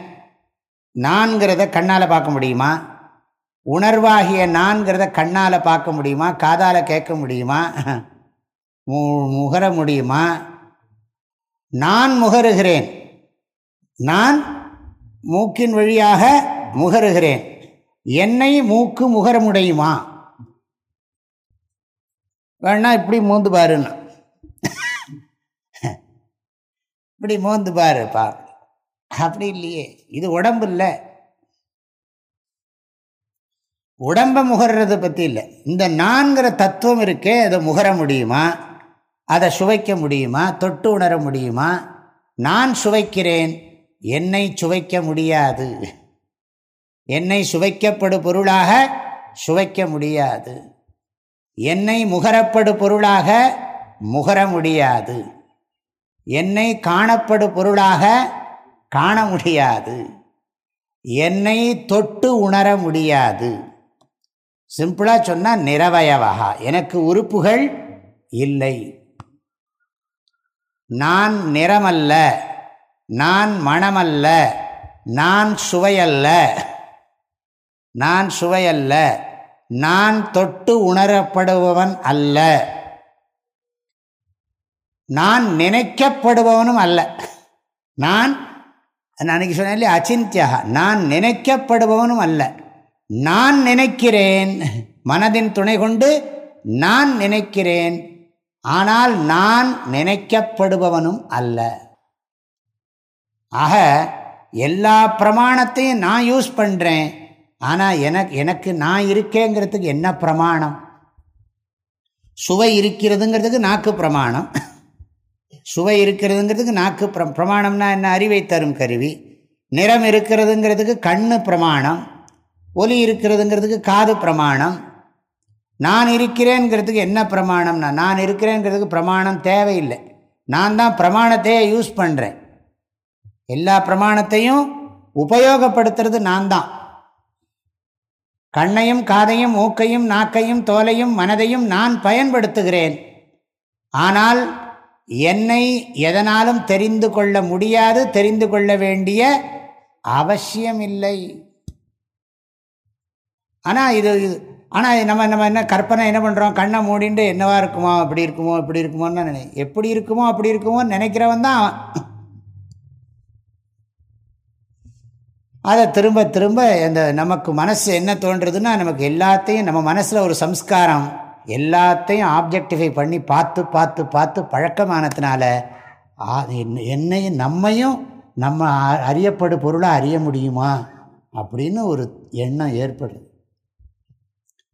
நான்கிறத கண்ணால் பார்க்க முடியுமா? உணர்வாகிய நான்கிறத கண்ணால் பார்க்க முடியுமா? காதால் கேட்க முடியுமா? முகர முடியுமா? நான் முகருகிறேன். நான் மூக்கின் வழியாக முகருகிறேன். என்னை மூக்கு முகர முடியுமா? வேணா இப்படி மூந்து பாருன்னா. இப்படி மோந்து பாரு பா அப்படி இல்லையே. இது உடம்பு இல்லை. உடம்பை முகர்றதை பற்றி இல்லை. இந்த நான்கிற தத்துவம் இருக்கே அதை முகர முடியுமா? அதை சுவைக்க முடியுமா? தொட்டு உணர முடியுமா? நான் சுவைக்கிறேன் என்னை சுவைக்க முடியாது. என்னை சுவைக்கப்படு பொருளாக சுவைக்க முடியாது. என்னை முகரப்படு பொருளாக முகர முடியாது. என்னை காணப்படு பொருளாக காண முடியாது. என்னை தொட்டு உணர முடியாது. சிம்பிளாக சொன்னால் நிறவயவகா. எனக்கு உறுப்புகள் இல்லை. நான் நிறமல்ல. நான் மனமல்ல நான் சுவையல்ல. நான் சுவையல்ல. நான் தொட்டு உணரப்படுபவன் அல்ல. நான் நினைக்கப்படுபவனும் அல்ல. நான் அன்னைக்கு சொன்னேன் இல்லையா அச்சிந்தியா நான் நினைக்கப்படுபவனும் அல்ல. நான் நினைக்கிறேன். மனதின் துணை கொண்டு நான் நினைக்கிறேன். ஆனால் நான் நினைக்கப்படுபவனும் அல்ல. ஆக எல்லா பிரமாணத்தையும் நான் யூஸ் பண்ணுறேன் ஆனால் எனக்கு எனக்கு நான் இருக்கேங்கிறதுக்கு என்ன பிரமாணம்? சுவை இருக்கிறதுங்கிறதுக்கு நாக்கு பிரமாணம். சுவை இருக்கிறதுங்கிறதுக்கு நாக்கு பிர பிரமாணம்னா என்ன? அறிவை தரும் கருவி. நிறம் இருக்கிறதுங்கிறதுக்கு கண்ணு பிரமாணம். ஒலி இருக்கிறதுங்கிறதுக்கு காது பிரமாணம். நான் இருக்கிறேங்கிறதுக்கு என்ன பிரமாணம்னா நான் இருக்கிறேங்கிறதுக்கு பிரமாணம் தேவையில்லை. நான் தான் பிரமாணத்தையே யூஸ் பண்ணுறேன் எல்லா பிரமாணத்தையும் உபயோகப்படுத்துறது நான் தான். கண்ணையும் காதையும் மூக்கையும் நாக்கையும் தோலையும் மனதையும் நான் பயன்படுத்துகிறேன். ஆனால் என்னை எதனாலும் தெரிந்து கொள்ள முடியாது தெரிந்து கொள்ள வேண்டிய அவசியமில்லை. ஆனால் இது ஆனால் நம்ம நம்ம என்ன கற்பனை என்ன பண்ணுறோம் கண்ணை மூடிண்டு என்னவா இருக்குமோ அப்படி இருக்குமோ இப்படி இருக்குமோன்னு நினை எப்படி இருக்குமோ அப்படி இருக்குமோன்னு நினைக்கிறவன் தான் அதை திரும்ப திரும்ப இந்த நமக்கு மனசு என்ன தோன்றுறதுன்னா நமக்கு எல்லாத்தையும் நம்ம மனசில் ஒரு சம்ஸ்காரம் எல்லாத்தையும் ஆப்ஜெக்டிஃபை பண்ணி பார்த்து பார்த்து பார்த்து பழக்கமானதுனால என்னையும் நம்மையும் நம்ம அறியப்படு பொருளாக அறிய முடியுமா? அப்படின்னு ஒரு எண்ணம் ஏற்படுது.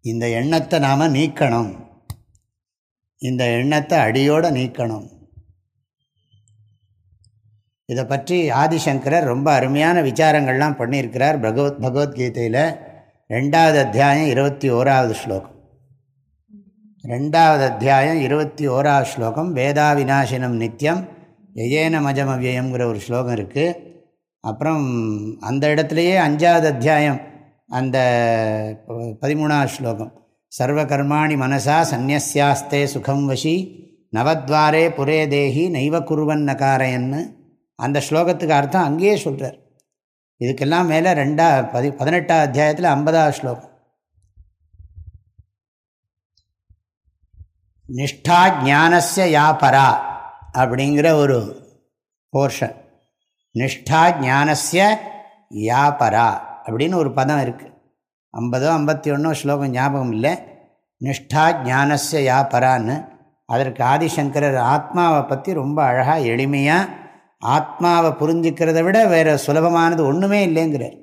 இந்த எண்ணத்தை நாம் நீக்கணும். இந்த எண்ணத்தை அடியோடு நீக்கணும். இதை பற்றி ஆதிசங்கரர் ரொம்ப அருமையான விசாரங்கள்லாம் பண்ணியிருக்கிறார் பகவத் பகவத்கீதையில் ரெண்டாவது அத்தியாயம் இருபத்தி ஓராவது ஸ்லோகம். ரெண்டாவது அத்தியாயம் இருபத்தி ஓராவது ஸ்லோகம் வேதா விநாசினம் நித்தியம் எயேன மஜமவியம்ங்கிற ஒரு ஸ்லோகம் இருக்குது அப்புறம் அந்த இடத்துலையே அஞ்சாவது அத்தியாயம் அந்த பதிமூணாவது ஸ்லோகம். சர்வகர்மாணி மனசா சந்நியாஸ்தே சுகம் வசி நவத்வாரே புரே தேகி நைவ குருவன் நகாரையன்னு. அந்த ஸ்லோகத்துக்கு அர்த்தம் அங்கேயே சொல்கிறார் இதுக்கெல்லாம் மேலே ரெண்டா பதி பதினெட்டாம் அத்தியாயத்தில் ஐம்பதாவது ஸ்லோகம். நிஷ்டா ஜானஸ்ய யாபரா அப்படிங்கிற ஒரு போர்ஷன் நிஷ்டா ஜானஸ்ய யாபரா அப்படின்னு ஒரு பதம் இருக்குது ஐம்பதோ ஐம்பத்தி ஒன்றோ ஸ்லோகம் ஞாபகம் இல்லை. நிஷ்டா ஜானஸ்ய யாபரான்னு அதற்கு ஆதிசங்கரர் ஆத்மாவை பற்றி ரொம்ப அழகாக எளிமையாக ஆத்மாவை புரிஞ்சுக்கிறத விட வேறு சுலபமானது ஒன்றுமே இல்லைங்கிறார்.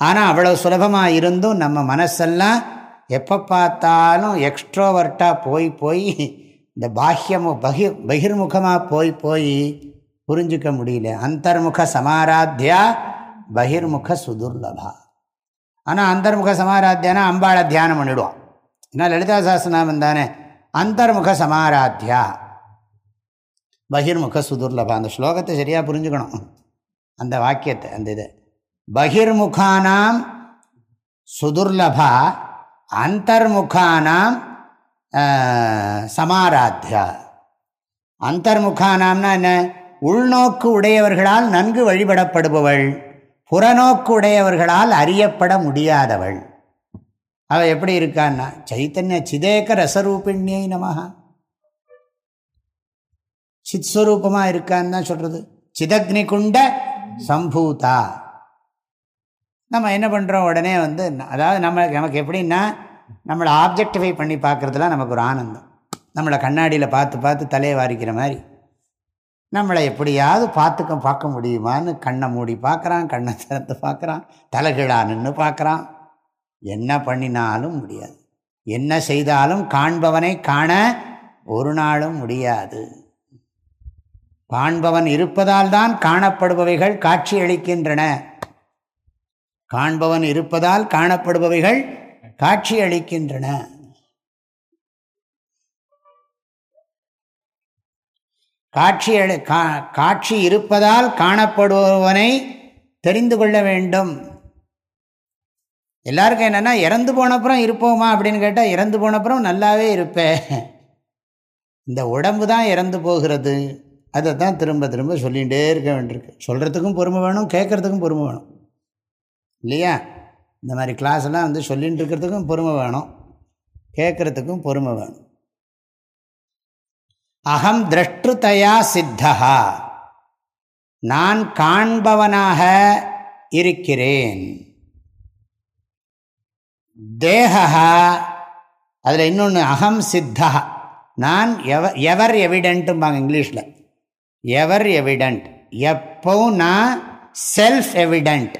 ஆனால் அவ்வளோ சுலபமாக இருந்தும் நம்ம மனசெல்லாம் எப்போ பார்த்தாலும் எக்ஸ்ட்ரோவர்ட்டாக போய் போய் இந்த பாஹ்யமு பகி பகிர்முகமாக போய் போய் புரிஞ்சிக்க முடியல. அந்தர்முக சமாராத்தியா பகிர்முக சுதுர்லபா. ஆனால் அந்தர்முக சமாராத்தியானா அம்பாளை தியானம் பண்ணிவிடுவான் ஏன்னா லலிதா சாஸ்திரநாமன் தானே? அந்தர்முக சமாராத்தியா. பகிர்முக சுதுர்லபா. அந்த ஸ்லோகத்தை சரியாக புரிஞ்சுக்கணும். அந்த வாக்கியத்தை அந்த இது. பகிர்முகானாம் சுதுர்லபா அந்தர்முகானாம் சமாராத்தியா. அந்தர்முகானாம்னா என்ன? உள்நோக்கு உடையவர்களால் நன்கு வழிபடப்படுபவள். புறநோக்குடையவர்களால் அறியப்பட முடியாதவள். அவள் எப்படி இருக்கான்னா சைத்தன்ய சிதேக ரசரூபிணியை நமகா சித் ஸ்வரூபமாக இருக்கான்னு தான் சொல்கிறது சிதக்னி குண்ட சம்பூதா. நம்ம என்ன பண்ணுறோம் உடனே வந்து அதாவது நம்ம நமக்கு எப்படின்னா நம்மளை ஆப்ஜெக்டிஃபை பண்ணி பார்க்குறதுலாம் நமக்கு ஒரு ஆனந்தம். நம்மளை கண்ணாடியில் பார்த்து பார்த்து தலையை வாரிக்கிற மாதிரி. நம்மளை எப்படியாவது பார்த்துக்க பார்க்க முடியுமான்னு கண்ணை மூடி பார்க்குறான் கண்ணை திறந்து பார்க்குறான் தலைகிழா நின்று பார்க்குறான். என்ன பண்ணினாலும் முடியாது. என்ன செய்தாலும் காண்பவனை காண ஒரு நாளும் முடியாது. காண்பவன் இருப்பதால் தான் காணப்படுபவைகள் காட்சியளிக்கின்றன காண்பவன் இருப்பதால் காணப்படுபவைகள் காட்சி அளிக்கின்றன. காட்சி காட்சி இருப்பதால் காணப்படுபவனை தெரிந்து கொள்ள வேண்டும். எல்லாருக்கும் என்னென்னா இறந்து போனப்புறம் இருப்போமா அப்படின்னு கேட்டால் இறந்து போனப்புறம் நல்லாவே இருப்பேன் இந்த உடம்பு தான் இறந்து போகிறது. அதை தான் திரும்ப திரும்ப சொல்லிகிட்டே இருக்க வேண்டியிருக்கு. சொல்கிறதுக்கும் பொறுமை வேணும் கேட்குறதுக்கும் பொறுமை வேணும். இல்லையா? இந்த மாதிரி கிளாஸ்லாம் வந்து சொல்லிகிட்டு இருக்கிறதுக்கும் பொறுமை வேணும். கேட்குறதுக்கும் பொறுமை வேணும். அகம் திரஷ்டுதையா சித்தா நான் காண்பவனாக இருக்கிறேன். தேகா அதில் இன்னொன்று அகம் சித்தா நான் எவ எவர் எவிடென்ட்டும்பாங்க இங்கிலீஷில். எவர் எவிடென்ட் எப்பவும் நான் செல்ஃப் எவிடென்ட்.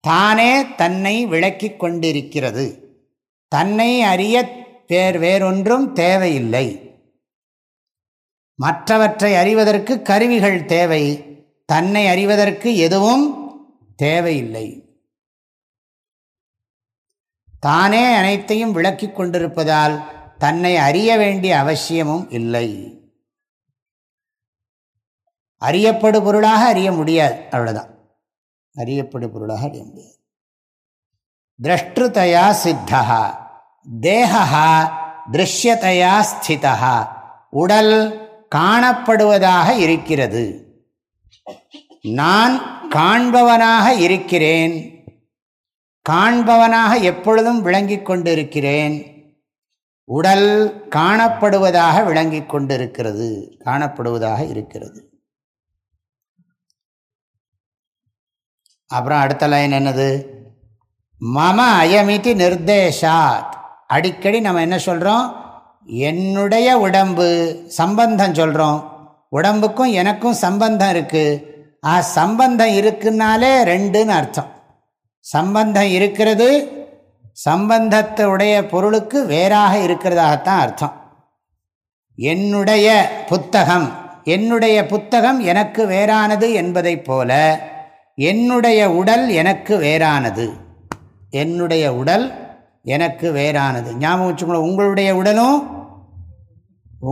தானே தன்னை விளக்கி கொண்டிருக்கிறது. தன்னை அறிய வேறு வேறொன்றும் தேவையில்லை. மற்றவற்றை அறிவதற்கு கருவிகள் தேவை. தன்னை அறிவதற்கு எதுவும் தேவையில்லை. தானே அனைத்தையும் விளக்கி கொண்டிருப்பதால் தன்னை அறிய வேண்டிய அவசியமும் இல்லை. அறியப்படு பொருளாக அறிய முடியாது. அவ்வளோதான் அறியப்படு பொருளாக அறிய முடியாது. திரஷ்டுதயா சித்தா தேகா திருஷ்யத்தையா ஸ்திதா உடல் காணப்படுவதாக இருக்கிறது. நான் காண்பவனாக இருக்கிறேன். காண்பவனாக எப்பொழுதும் விளங்கிக் கொண்டிருக்கிறேன். உடல் காணப்படுவதாக விளங்கிக் கொண்டிருக்கிறது. காணப்படுவதாக இருக்கிறது. அப்புறம் அடுத்த லைன் என்னது? மம அயமிதி நிர்தேஷாத். அடிக்கடி நம்ம என்ன சொல்கிறோம் என்னுடைய உடம்பு சம்பந்தம் சொல்கிறோம் உடம்புக்கும் எனக்கும் சம்பந்தம் இருக்குது ஆ சம்பந்தம் இருக்குன்னாலே ரெண்டுன்னு அர்த்தம். சம்பந்தம் இருக்கிறது சம்பந்தத்துடைய பொருளுக்கு வேறாக இருக்கிறதாகத்தான் அர்த்தம். என்னுடைய புத்தகம் என்னுடைய புத்தகம் எனக்கு வேறானது என்பதைப் போல என்னுடைய உடல் எனக்கு வேறானது. என்னுடைய உடல் எனக்கு வேறானது. ஞாபகம் வச்சுக்கணும் உங்களுடைய உடலும்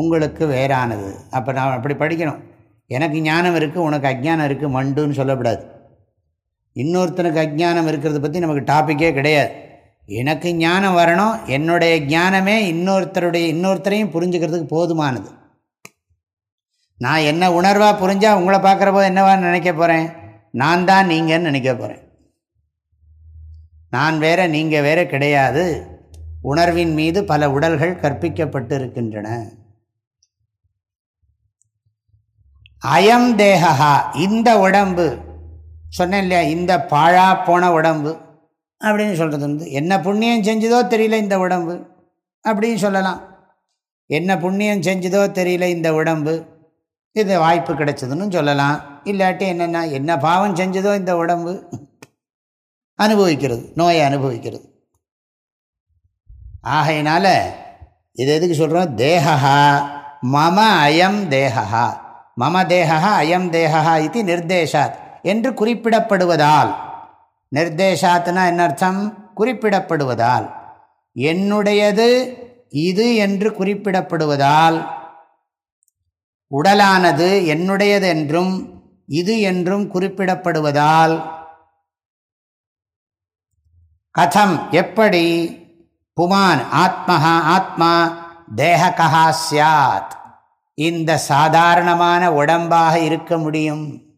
உங்களுக்கு வேறானது. அப்போ நான் அப்படி படிக்கணும். எனக்கு ஞானம் இருக்குது உனக்கு அஜ்ஞானம் இருக்குது மண்டுன்னு சொல்லக்கூடாது இன்னொருத்தனுக்கு அஜ்ஞானம் இருக்கிறத பற்றி நமக்கு டாப்பிக்கே கிடையாது. எனக்கு ஞானம் வரணும் என்னுடைய ஞானமே இன்னொருத்தருடைய இன்னொருத்தரையும் புரிஞ்சுக்கிறதுக்கு போதுமானது. நான் என்ன உணர்வாக புரிஞ்சால் உங்களை பார்க்குற போது என்னவான்னு நினைக்க போகிறேன் நான் தான் நீங்கன்னு நினைக்க போகிறேன் நான் வேற நீங்கள் வேற கிடையாது. உணர்வின் மீது பல உடல்கள் கற்பிக்கப்பட்டு இருக்கின்றன அயம் தேகா இந்த உடம்பு. சொன்னேன் இல்லையா இந்த பாழா போன உடம்பு. அப்படின்னு சொல்கிறது வந்து என்ன புண்ணியம் செஞ்சதோ தெரியல இந்த உடம்பு. அப்படின்னு சொல்லலாம். என்ன புண்ணியம் செஞ்சதோ தெரியல இந்த உடம்பு. இது வாய்ப்பு கிடைச்சதுன்னு சொல்லலாம். இல்லாட்டி என்னென்னா என்ன பாவம் செஞ்சதோ இந்த உடம்பு. அனுபவிக்கிறது நோயை அனுபவிக்கிறது. ஆகையினால இது எதுக்கு சொல்கிறோம் தேகா மம அயம் தேகா மம தேகா அயம் தேகா இது நிர்தேஷாத் என்று குறிப்பிடப்படுவதால். நிர்தேஷாத்னா என்ன அர்த்தம்? குறிப்பிடப்படுவதால். என்னுடையது இது என்று குறிப்பிடப்படுவதால். உடலானது என்னுடையது என்றும் இது என்றும் குறிப்பிடப்படுவதால். கதம் எப்படி புமான் ஆத்மஹா ஆத்மா தேககா சாத் இந்த சாதாரணமான உடம்பாக இருக்க முடியும்.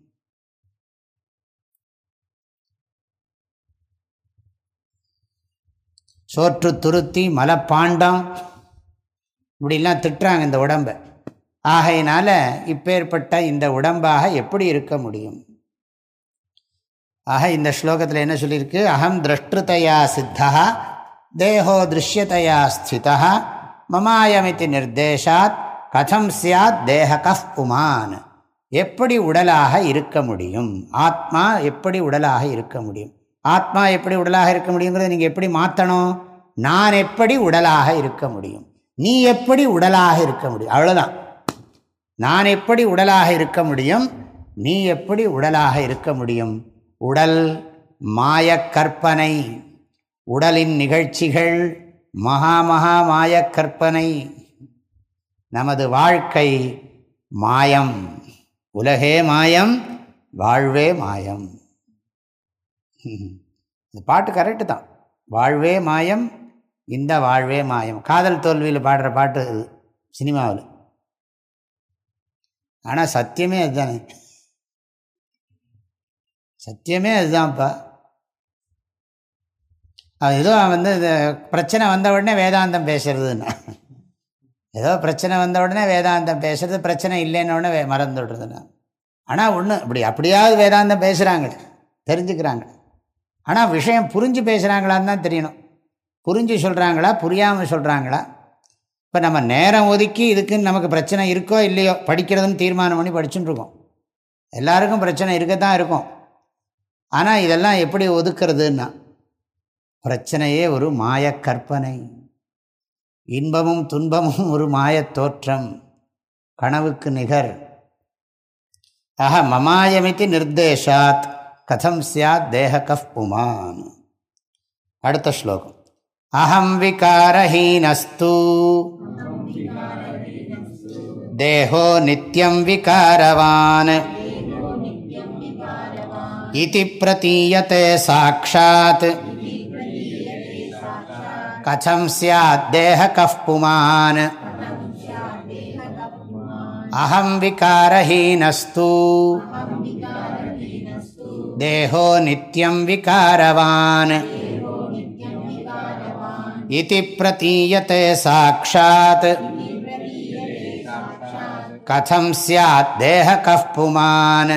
சோற்று துருத்தி மலப்பாண்டம் இப்படிலாம் திட்டுறாங்க இந்த உடம்பை. ஆகையினால இப்பேற்பட்ட இந்த உடம்பாக எப்படி இருக்க முடியும்? ஆக இந்த ஸ்லோகத்தில் என்ன சொல்லியிருக்கு? அகம் திரஷ்டுதையா சித்தா தேகோ திருஷ்யதையா ஸ்திதா மமாயமிதி நிர்தேஷாத் கதம் சியாத் தேக புமான் எப்படி உடலாக இருக்க முடியும்? ஆத்மா எப்படி உடலாக இருக்க முடியும்? ஆத்மா எப்படி உடலாக இருக்க முடியுங்கிறத நீங்கள் எப்படி மாற்றணும் நான் எப்படி உடலாக இருக்க முடியும்? நீ எப்படி உடலாக இருக்க முடியும்? அவ்வளோதான் நான் எப்படி உடலாக இருக்க முடியும்? நீ எப்படி உடலாக இருக்க முடியும்? உடல் மாயக்கற்பனை. உடலின் நிகழ்ச்சிகள் மகா மகா மாயக்கற்பனை. நமது வாழ்க்கை மாயம். உலகே மாயம் வாழ்வே மாயம். இந்த பாட்டு கரெக்டு தான். வாழ்வே மாயம் இந்த வாழ்வே மாயம். காதல் தோல்வியில் பாடுற பாட்டு சினிமாவில். ஆனால் சத்தியமே அதுதானே. சத்தியமே அதுதான்ப்பா. ஏதோ வந்து பிரச்சனை வந்த உடனே வேதாந்தம் பேசுறதுன்னா. ஏதோ பிரச்சனை வந்த உடனே வேதாந்தம் பேசுறது பிரச்சனை இல்லைன்னு உடனே மறந்துடுறதுன்னா ஆனால் ஒன்று இப்படி அப்படியாவது வேதாந்தம் பேசுகிறாங்களே தெரிஞ்சுக்கிறாங்க. ஆனால் விஷயம் புரிஞ்சு பேசுகிறாங்களான்னு தான் தெரியணும். புரிஞ்சு சொல்கிறாங்களா புரியாமல் சொல்கிறாங்களா இப்போ நம்ம நேரம் ஒதுக்கி இதுக்குன்னு நமக்கு பிரச்சனை இருக்கோ இல்லையோ படிக்கிறதுன்னு தீர்மானம் பண்ணி படிச்சுட்டுருக்கோம் எல்லாருக்கும் பிரச்சனை இருக்கத்தான் இருக்கும். ஆனால் இதெல்லாம் எப்படி ஒதுக்கிறதுன்னா பிரச்சனையே ஒரு மாய கற்பனை. இன்பமும் துன்பமும் ஒரு மாயத் தோற்றம். கனவுக்கு நிகர். அஹ மமாயமிதி நிர்தேஷாத். கதம் சியாத் தேககஃப் புமான் அடுத்த ஸ்லோகம். அஹம் விகாரஹீனஸ்து. தேகோ நித்யம் விகாரவான். इति प्रतीयते साक्षात् कथं स्याद्देहकः पुमान् अहं विकारहीनस्तु देहो नित्यं विकारवान् इति प्रतीयते साक्षात् कथं स्याद्देहकः पुमान्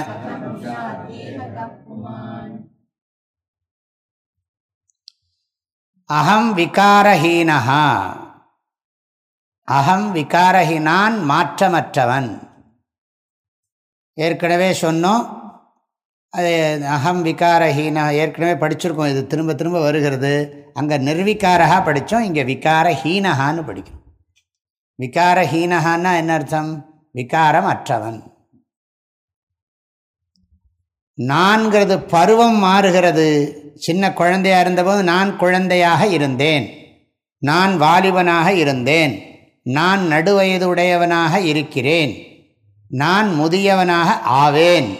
அகம் விகாரஹீனஹா. அகம் விகாரஹீனான் மாற்றமற்றவன். ஏற்கனவே சொன்னோம் அது அகம் விகாரஹீனா ஏற்கனவே படிச்சிருக்கோம் இது திரும்ப திரும்ப வருகிறது. அங்கே நிர்விகாரகா படித்தோம் இங்கே விகாரஹீனஹான்னு படிக்கும் விகாரஹீனஹான்னா என்ன அர்த்தம்? விகாரம் அற்றவன் நான்கிறது பருவம் மாறுகிறது. சின்ன குழந்தையாக இருந்தபோது நான் குழந்தையாக இருந்தேன். நான் வாலிபனாக இருந்தேன். நான் நடுவயது உடையவனாக இருக்கிறேன். நான் முதியவனாக ஆவேன்.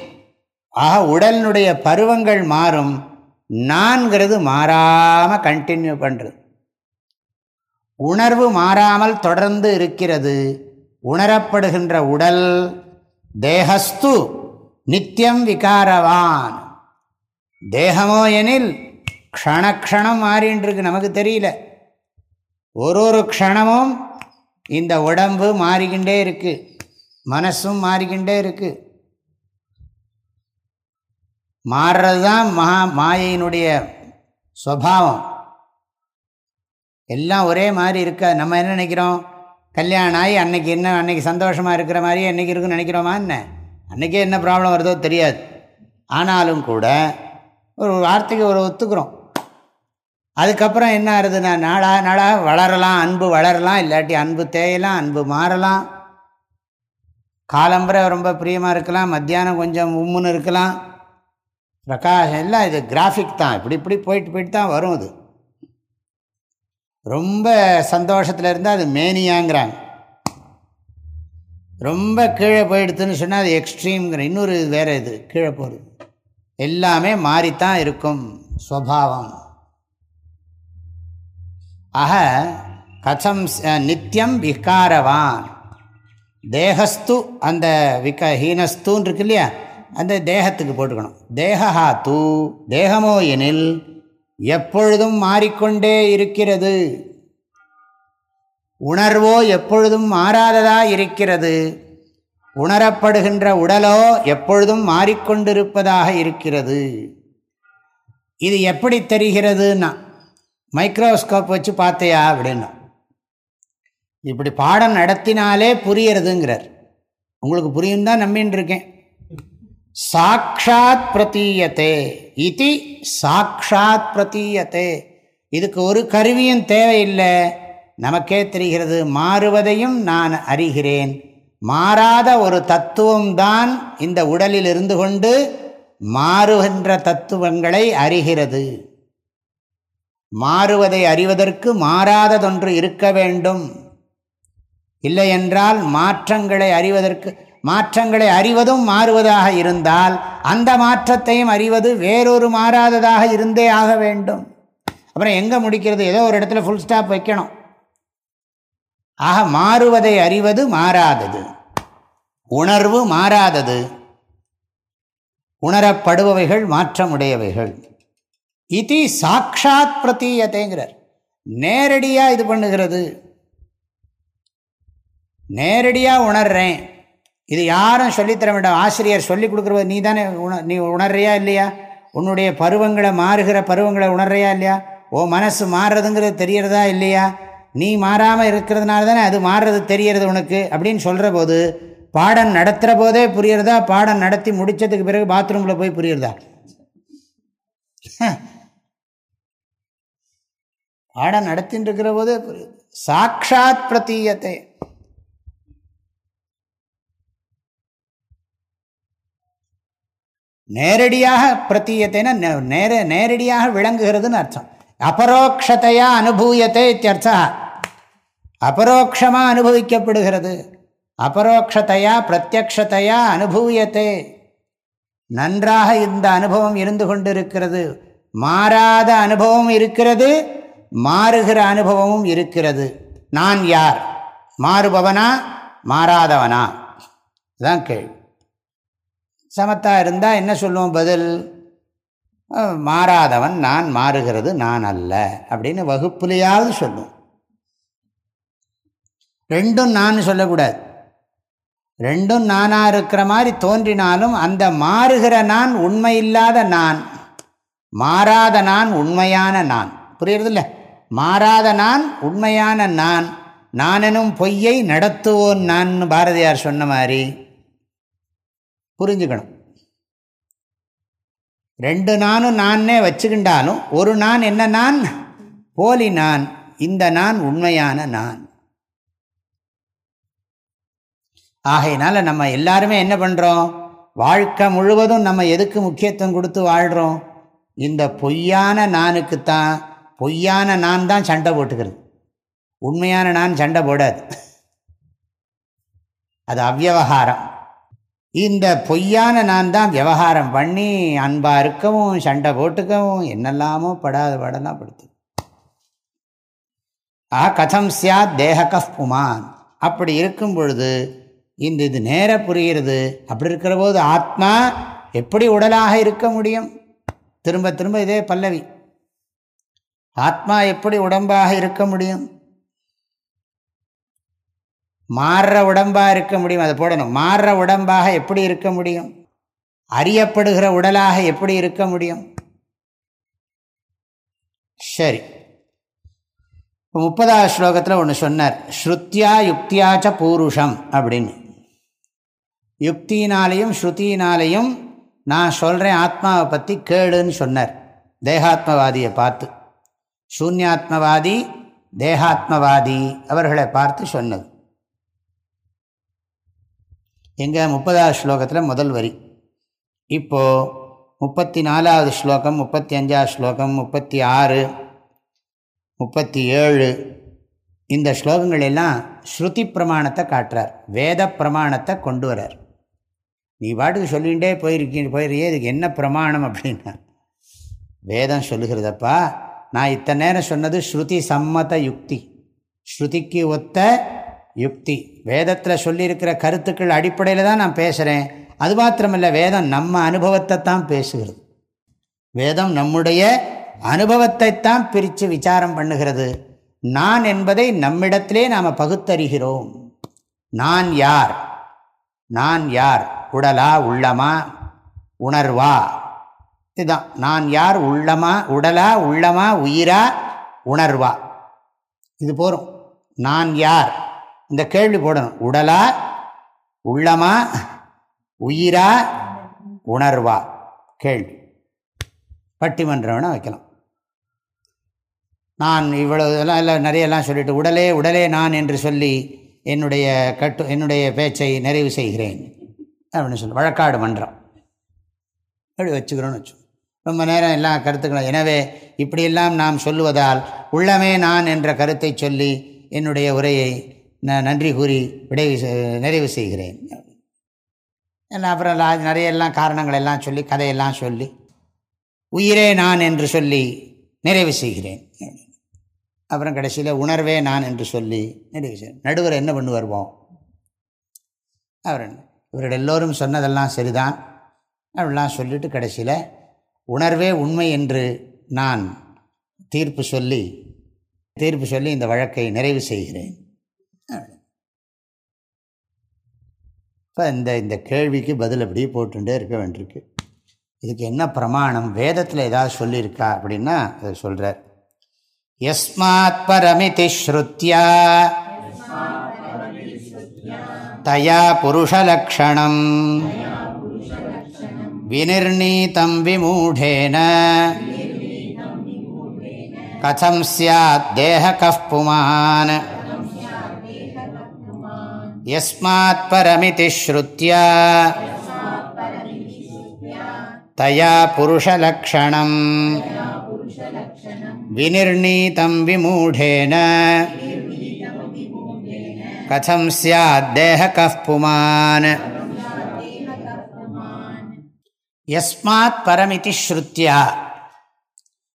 ஆக உடலினுடைய பருவங்கள் மாறும். நான்கிறது மாறாமல் கண்டினியூ பண்ணுறது உணர்வு மாறாமல் தொடர்ந்து இருக்கிறது. உணரப்படுகின்ற உடல் தேகஸ்து நித்தியம் விகாரவான். தேகமோ எனில் க்ஷணக்ஷணம் மாறின்றிருக்கு நமக்கு தெரியல. ஒரு ஒரு க்ஷணமும் இந்த உடம்பு மாறிக்கிண்டே இருக்கு மனசும் மாறிக்கிண்டே இருக்கு. மாறுறது தான் மகா மாயினுடைய சுவாவம். எல்லாம் ஒரே மாதிரி இருக்க? நம்ம என்ன நினைக்கிறோம்? கல்யாணம் ஆகி அன்னைக்கு என்ன அன்னைக்கு சந்தோஷமாக இருக்கிற மாதிரியே அன்றைக்கி இருக்குன்னு நினைக்கிறோமா என்ன? அன்றைக்கே என்ன ப்ராப்ளம் வருதோ தெரியாது. ஆனாலும் கூட ஒரு வார்த்தைக்கு ஒரு ஒத்துக்கிறோம். அதுக்கப்புறம் என்ன ஆகுதுன்னா நாளாக நாளாக வளரலாம் அன்பு வளரலாம் இல்லாட்டி அன்பு தேயலாம் அன்பு மாறலாம். காலம்புரை ரொம்ப பிரியமாக இருக்கலாம் மத்தியானம் கொஞ்சம் உம்முன்னு இருக்கலாம். பிரகாஷம் எல்லாம் இது கிராஃபிக் தான். இப்படி இப்படி போயிட்டு போயிட்டு தான் வரும் அது. ரொம்ப சந்தோஷத்தில் இருந்தால் அது மேனியாங்கிறாங்க. ரொம்ப கீழே போயிடுதுன்னு சொன்னால் அது எக்ஸ்ட்ரீம்ங்கிற இன்னொரு வேறு இது கீழே போகிறது எல்லாமே மாறித்தான் இருக்கும் ஸ்வபாவம். ஆக கதம் நித்தியம் விகாரவான். தேகஸ்து அந்த விக ஹீனஸ்தூன் இருக்கு இல்லையா? அந்த தேகத்துக்கு போட்டுக்கணும். தேகா தூ தேகமோ எனில் எப்பொழுதும் மாறிக்கொண்டே இருக்கிறது. உணர்வோ எப்பொழுதும் மாறாததா இருக்கிறது? உணரப்படுகின்ற உடலோ எப்பொழுதும் மாறிக்கொண்டிருப்பதாக இருக்கிறது. இது எப்படி தெரிகிறதுன்னா மைக்ரோஸ்கோப் வச்சு பார்த்தையா அப்படின்னா இப்படி பாடம் நடத்தினாலே புரியறதுங்கிறார் உங்களுக்கு புரியும் தான் நம்பின்னு இருக்கேன் சாட்சாத் பிரதீயத்தே இது சாட்சாத் பிரதீயத்தே இதுக்கு ஒரு கருவியும் தேவையில்லை. நமக்கே தெரிகிறது மாறுவதையும் நான் அறிகிறேன். மாறாத ஒரு தத்துவம்தான் இந்த உடலில் இருந்து கொண்டு மாறுகின்ற தத்துவங்களை அறிகிறது. மாறுவதை அறிவதற்கு மாறாததொன்று இருக்க வேண்டும். இல்லை என்றால் மாற்றங்களை அறிவதற்கு மாற்றங்களை அறிவதும் மாறுவதாக இருந்தால் அந்த மாற்றத்தையும் அறிவது வேறொரு மாறாததாக இருந்தே ஆக வேண்டும். அப்புறம் எங்கே முடிக்கிறது? ஏதோ ஒரு இடத்துல ஃபுல் ஸ்டாப் வைக்கணும். ஆக மாறுவதை அறிவது மாறாதது. உணர்வு மாறாதது. உணரப்படுபவைகள் மாற்றமுடையவைகள். இது சாட்சாத் பிரதீயத்தைங்கிறார் நேரடியாக இது பண்ணுகிறது. நேரடியாக உணர்றேன். இது யாரும் சொல்லித்தர வேண்டாம். ஆசிரியர் சொல்லிக் கொடுக்குறது நீ தானே உண நீ உணர்றியா இல்லையா? உன்னுடைய பருவங்களை மாறுகிற பருவங்களை உணர்றியா இல்லையா? ஓ மனசு மாறுறதுங்கிறது தெரியறதா இல்லையா? நீ மாறாமல் இருக்கிறதுனால தானே அது மாறுறது தெரியறது உனக்கு? அப்படின்னு சொல்கிற போது பாடம் நடத்துகிற போதே புரியறதா? பாடம் நடத்தி முடித்ததுக்கு பிறகு பாத்ரூமில் போய் புரியுறதா? பாடம் நடத்தின்னு இருக்கிற போதே புரியுது சாட்சாத் பிரதீயத்தை. நேரடியாக பிரத்தீயத்தைனா நேர நேரடியாக விளங்குகிறதுன்னு அர்த்தம். அபரோக்ஷத்தையா அனுபூயத்தை இத்தியர்த்தா. அபரோக்ஷமாக அனுபவிக்கப்படுகிறது. அபரோக்ஷத்தையா பிரத்யக்ஷத்தையா அனுபூயத்தை. நன்றாக இந்த அனுபவம் இருந்து கொண்டிருக்கிறது. மாறாத அனுபவம் இருக்கிறது மாறுகிற அனுபவமும் இருக்கிறது. நான் யார்? மாறுபவனா? மாறாதவனா? தான் கேள்வி. சமத்தா இருந்தால் என்ன சொல்லுவோம் பதில்? மாறாதவன் நான் மாறுகிறது நான் அல்ல அப்படின்னு வகுப்புலையாவது சொல்லுவோம் ரெண்டும் நான் சொல்லக்கூடாது. ரெண்டும் நானாக இருக்கிற மாதிரி தோன்றினாலும் அந்த மாறுகிற நான் உண்மை இல்லாத நான் மாறாத நான் உண்மையான நான். புரியுறதில்ல? மாறாத நான் உண்மையான நான் நானெனும் பொய்யை நடத்துவோன் நான் பாரதியார் சொன்ன மாதிரி புரிஞ்சுக்கணும். ரெண்டு நானும் நானே வச்சுக்கிண்டாலும் ஒரு நான் என்ன நான்? போலி நான் இந்த நான் உண்மையான நான். ஆகையினால நம்ம எல்லாருமே என்ன பண்ணுறோம் வாழ்க்கை முழுவதும் நம்ம எதுக்கு முக்கியத்துவம் கொடுத்து வாழ்கிறோம் இந்த பொய்யான நானுக்குத்தான் பொய்யான நான் தான் சண்டை போட்டுக்கிறது. உண்மையான நான் சண்டை போடாது. அது அவ்வகாரம் இந்த பொய்யான நான் தான் விவகாரம் பண்ணி அன்பாக இருக்கவும் சண்டை போட்டுக்கவும் என்னெல்லாமோ படாத படலாம் படுத்து ஆ கதம் சியாத் தேகக புமான் அப்படி இருக்கும் பொழுது இந்த இது நேர புரிகிறது. அப்படி இருக்கிற போது ஆத்மா எப்படி உடலாக இருக்க முடியும்? திரும்ப திரும்ப இதே பல்லவி. ஆத்மா எப்படி உடம்பாக இருக்க முடியும்? மாறுற உடம்பாக இருக்க முடியும். அதை போடணும். மாறுற உடம்பாக எப்படி இருக்க முடியும்? அறியப்படுகிற உடலாக எப்படி இருக்க முடியும்? சரி. இப்போ முப்பதாவது ஸ்லோகத்தில் ஒன்று சொன்னார். ஸ்ருத்தியா யுக்தியாச்ச பூருஷம் அப்படின்னு. யுக்தினாலையும் ஸ்ருதியினாலையும் நான் சொல்கிறேன் ஆத்மாவை பற்றி கேளுன்னு சொன்னார். தேகாத்மவாதியை பார்த்து. சூன்யாத்மவாதி தேகாத்மவாதி அவர்களை பார்த்து சொன்னது. எங்கள் முப்பதாவது ஸ்லோகத்தில் முதல் வரி. இப்போது முப்பத்தி நாலாவது ஸ்லோகம் முப்பத்தி அஞ்சாவது ஸ்லோகம் முப்பத்தி ஆறு முப்பத்தி ஏழு இந்த ஸ்லோகங்கள் எல்லாம் ஸ்ருதி பிரமாணத்தை காட்டுறார் வேத பிரமாணத்தை கொண்டு வரார் நீ பாட்டுக்கு சொல்லிகிட்டே போயிருக்கீங்க போயிருக்கே இதுக்கு என்ன பிரமாணம் அப்படின்னா வேதம் சொல்லுகிறதப்பா நான் இத்தனை நேரம் சொன்னது ஸ்ருதி சம்மத யுக்தி. ஸ்ருதிக்கு ஒத்த யுக்தி. வேதத்தில் சொல்லியிருக்கிற கருத்துக்கள் அடிப்படையில் தான் நான் பேசுகிறேன் அது மாத்திரமில்லை வேதம் நம்ம அனுபவத்தை தான் பேசுகிறது. வேதம் நம்முடைய அனுபவத்தை தான் பிரித்து விசாரம் பண்ணுகிறது. நான் என்பதை நம்மிடத்திலே நாம் பகுத்தறிகிறோம். நான் யார்? நான் யார்? உடலா உள்ளமா? உணர்வா? இதுதான். நான் யார்? உள்ளமா? உடலா? உள்ளமா? உயிரா? உணர்வா? இது போகிறோம் நான் யார்? இந்த கேள்வி போடணும் உடலா உள்ளமா உயிரா உணர்வா? கேள்வி. பட்டிமன்றம்னா வைக்கலாம். நான் இவ்வளவு இதெல்லாம் எல்லாம் நிறையெல்லாம் சொல்லிட்டு உடலே உடலே நான் என்று சொல்லி என்னுடைய கட்டு என்னுடைய பேச்சை நிறைவு செய்கிறேன். அப்படின்னு சொல்லி வழக்காடு மன்றம். அப்படி வச்சுக்கிறோன்னு வச்சு ரொம்ப நேரம் எல்லாம் கருத்துக்களும். எனவே இப்படியெல்லாம் நாம் சொல்லுவதால் உள்ளமே நான் என்ற கருத்தை சொல்லி என்னுடைய உரையை நான் நன்றி கூறி விடைவு நிறைவு செய்கிறேன். அப்புறம் நிறைய எல்லாம் காரணங்கள் எல்லாம் சொல்லி கதையெல்லாம் சொல்லி உயிரே நான் என்று சொல்லி நிறைவு செய்கிறேன். அப்புறம் கடைசியில் உணர்வே நான் என்று சொல்லி நிறைவு செய்கிறேன் நடுவர் என்ன பண்ணு வருவோம் அவர் இவர்கள் எல்லோரும் சொன்னதெல்லாம் சரிதான். அப்படிலாம் சொல்லிவிட்டு கடைசியில் உணர்வே உண்மை என்று நான் தீர்ப்பு சொல்லி தீர்ப்பு சொல்லி இந்த வழக்கை நிறைவு செய்கிறேன். இப்போ இந்த இந்த கேள்விக்கு பதில் அப்படியே போட்டுகிட்டே இருக்க வேண்டியிருக்கு. இதுக்கு என்ன பிரமாணம்? வேதத்தில் ஏதாவது சொல்லியிருக்கா அப்படின்னா அதை சொல்கிறார் எஸ்மாத் பரமிதி ஸ்ருத்யா. தயா புருஷலக்ஷணம் வினிர்ணீதம் விமூடேன கதம் சியாத் தேக கஃபுமான் यस्मात् परमिति श्रुत्या तया पुरुषलक्षणम् विनिर्णीतं विमूढेन कथं स्याद्देहकः पुमान् यस्मात् परमिति श्रुत्या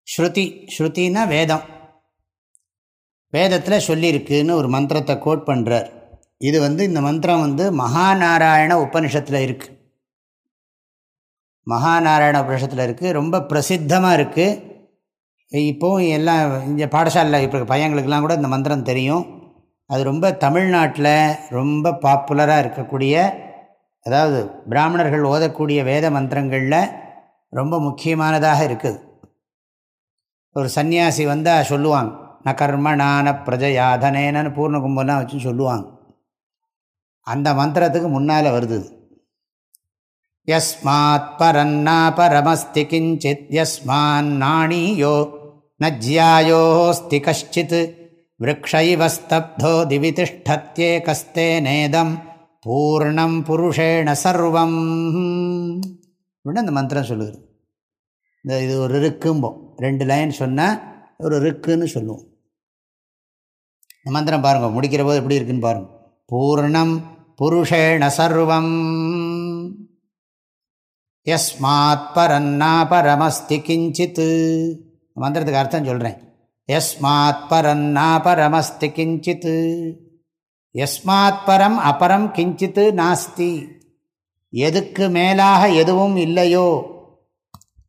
ஸ்ருதி ஸ்ருத்தின்னா வேதம் வேதத்தில் சொல்லியிருக்குன்னு ஒரு மந்திரத்தை கோட் பண்ணுறார் இது வந்து இந்த மந்திரம் வந்து மகாநாராயண உபனிஷத்தில் இருக்குது மகாநாராயண உபனிஷத்தில் இருக்குது ரொம்ப பிரசித்தமாக இருக்குது இப்போவும் எல்லாம் இங்கே பாடசாலையில் இப்போ பையங்களுக்கெல்லாம் கூட இந்த மந்திரம் தெரியும். அது ரொம்ப தமிழ்நாட்டில் ரொம்ப பாப்புலராக இருக்கக்கூடிய அதாவது பிராமணர்கள் ஓதக்கூடிய வேத மந்திரங்களில் ரொம்ப முக்கியமானதாக இருக்குது. ஒரு சன்னியாசி வந்தால் சொல்லுவாங்க ந கர்மனான பிரஜயாதனேனன்னு பூர்ண கும்பலாம் வச்சு சொல்லுவாங்க. அந்த மந்திரத்துக்கு முன்னால் வருது. யஸ்மாத் பரன்னா பரமஸ்தி கிஞ்சித் யஸ்மான் நாணியோ நஜ்யாயோஸ்தி கஷ்டித் விரக்ஷைவஸ்தப்தோ திவிதிஷ்டத்யே கஸ்தே நேதம் பூர்ணம் புருஷேண சர்வம். அப்படின்னு அந்த மந்திரம் சொல்லுகிறது இந்த இது ஒரு ரிக்கும்போம் ரெண்டு லைன் சொன்னால் ஒரு ரிக்குன்னு சொல்லுவோம். இந்த மந்திரம் பாருங்கள் முடிக்கிற போது எப்படி இருக்குன்னு பாருங்கள் பூர்ணம் புருஷேண சர்வம் எஸ்மாத் பரன்னா பரமஸ்தி கிஞ்சித் மந்திரத்துக்கு அர்த்தம் சொல்கிறேன் எஸ்மாத் பரன்னா பரமஸ்தி கிஞ்சித் எஸ்மாத் பரம் அபரம் கிஞ்சித்து நாஸ்தி எதுக்கு மேலாக எதுவும் இல்லையோ?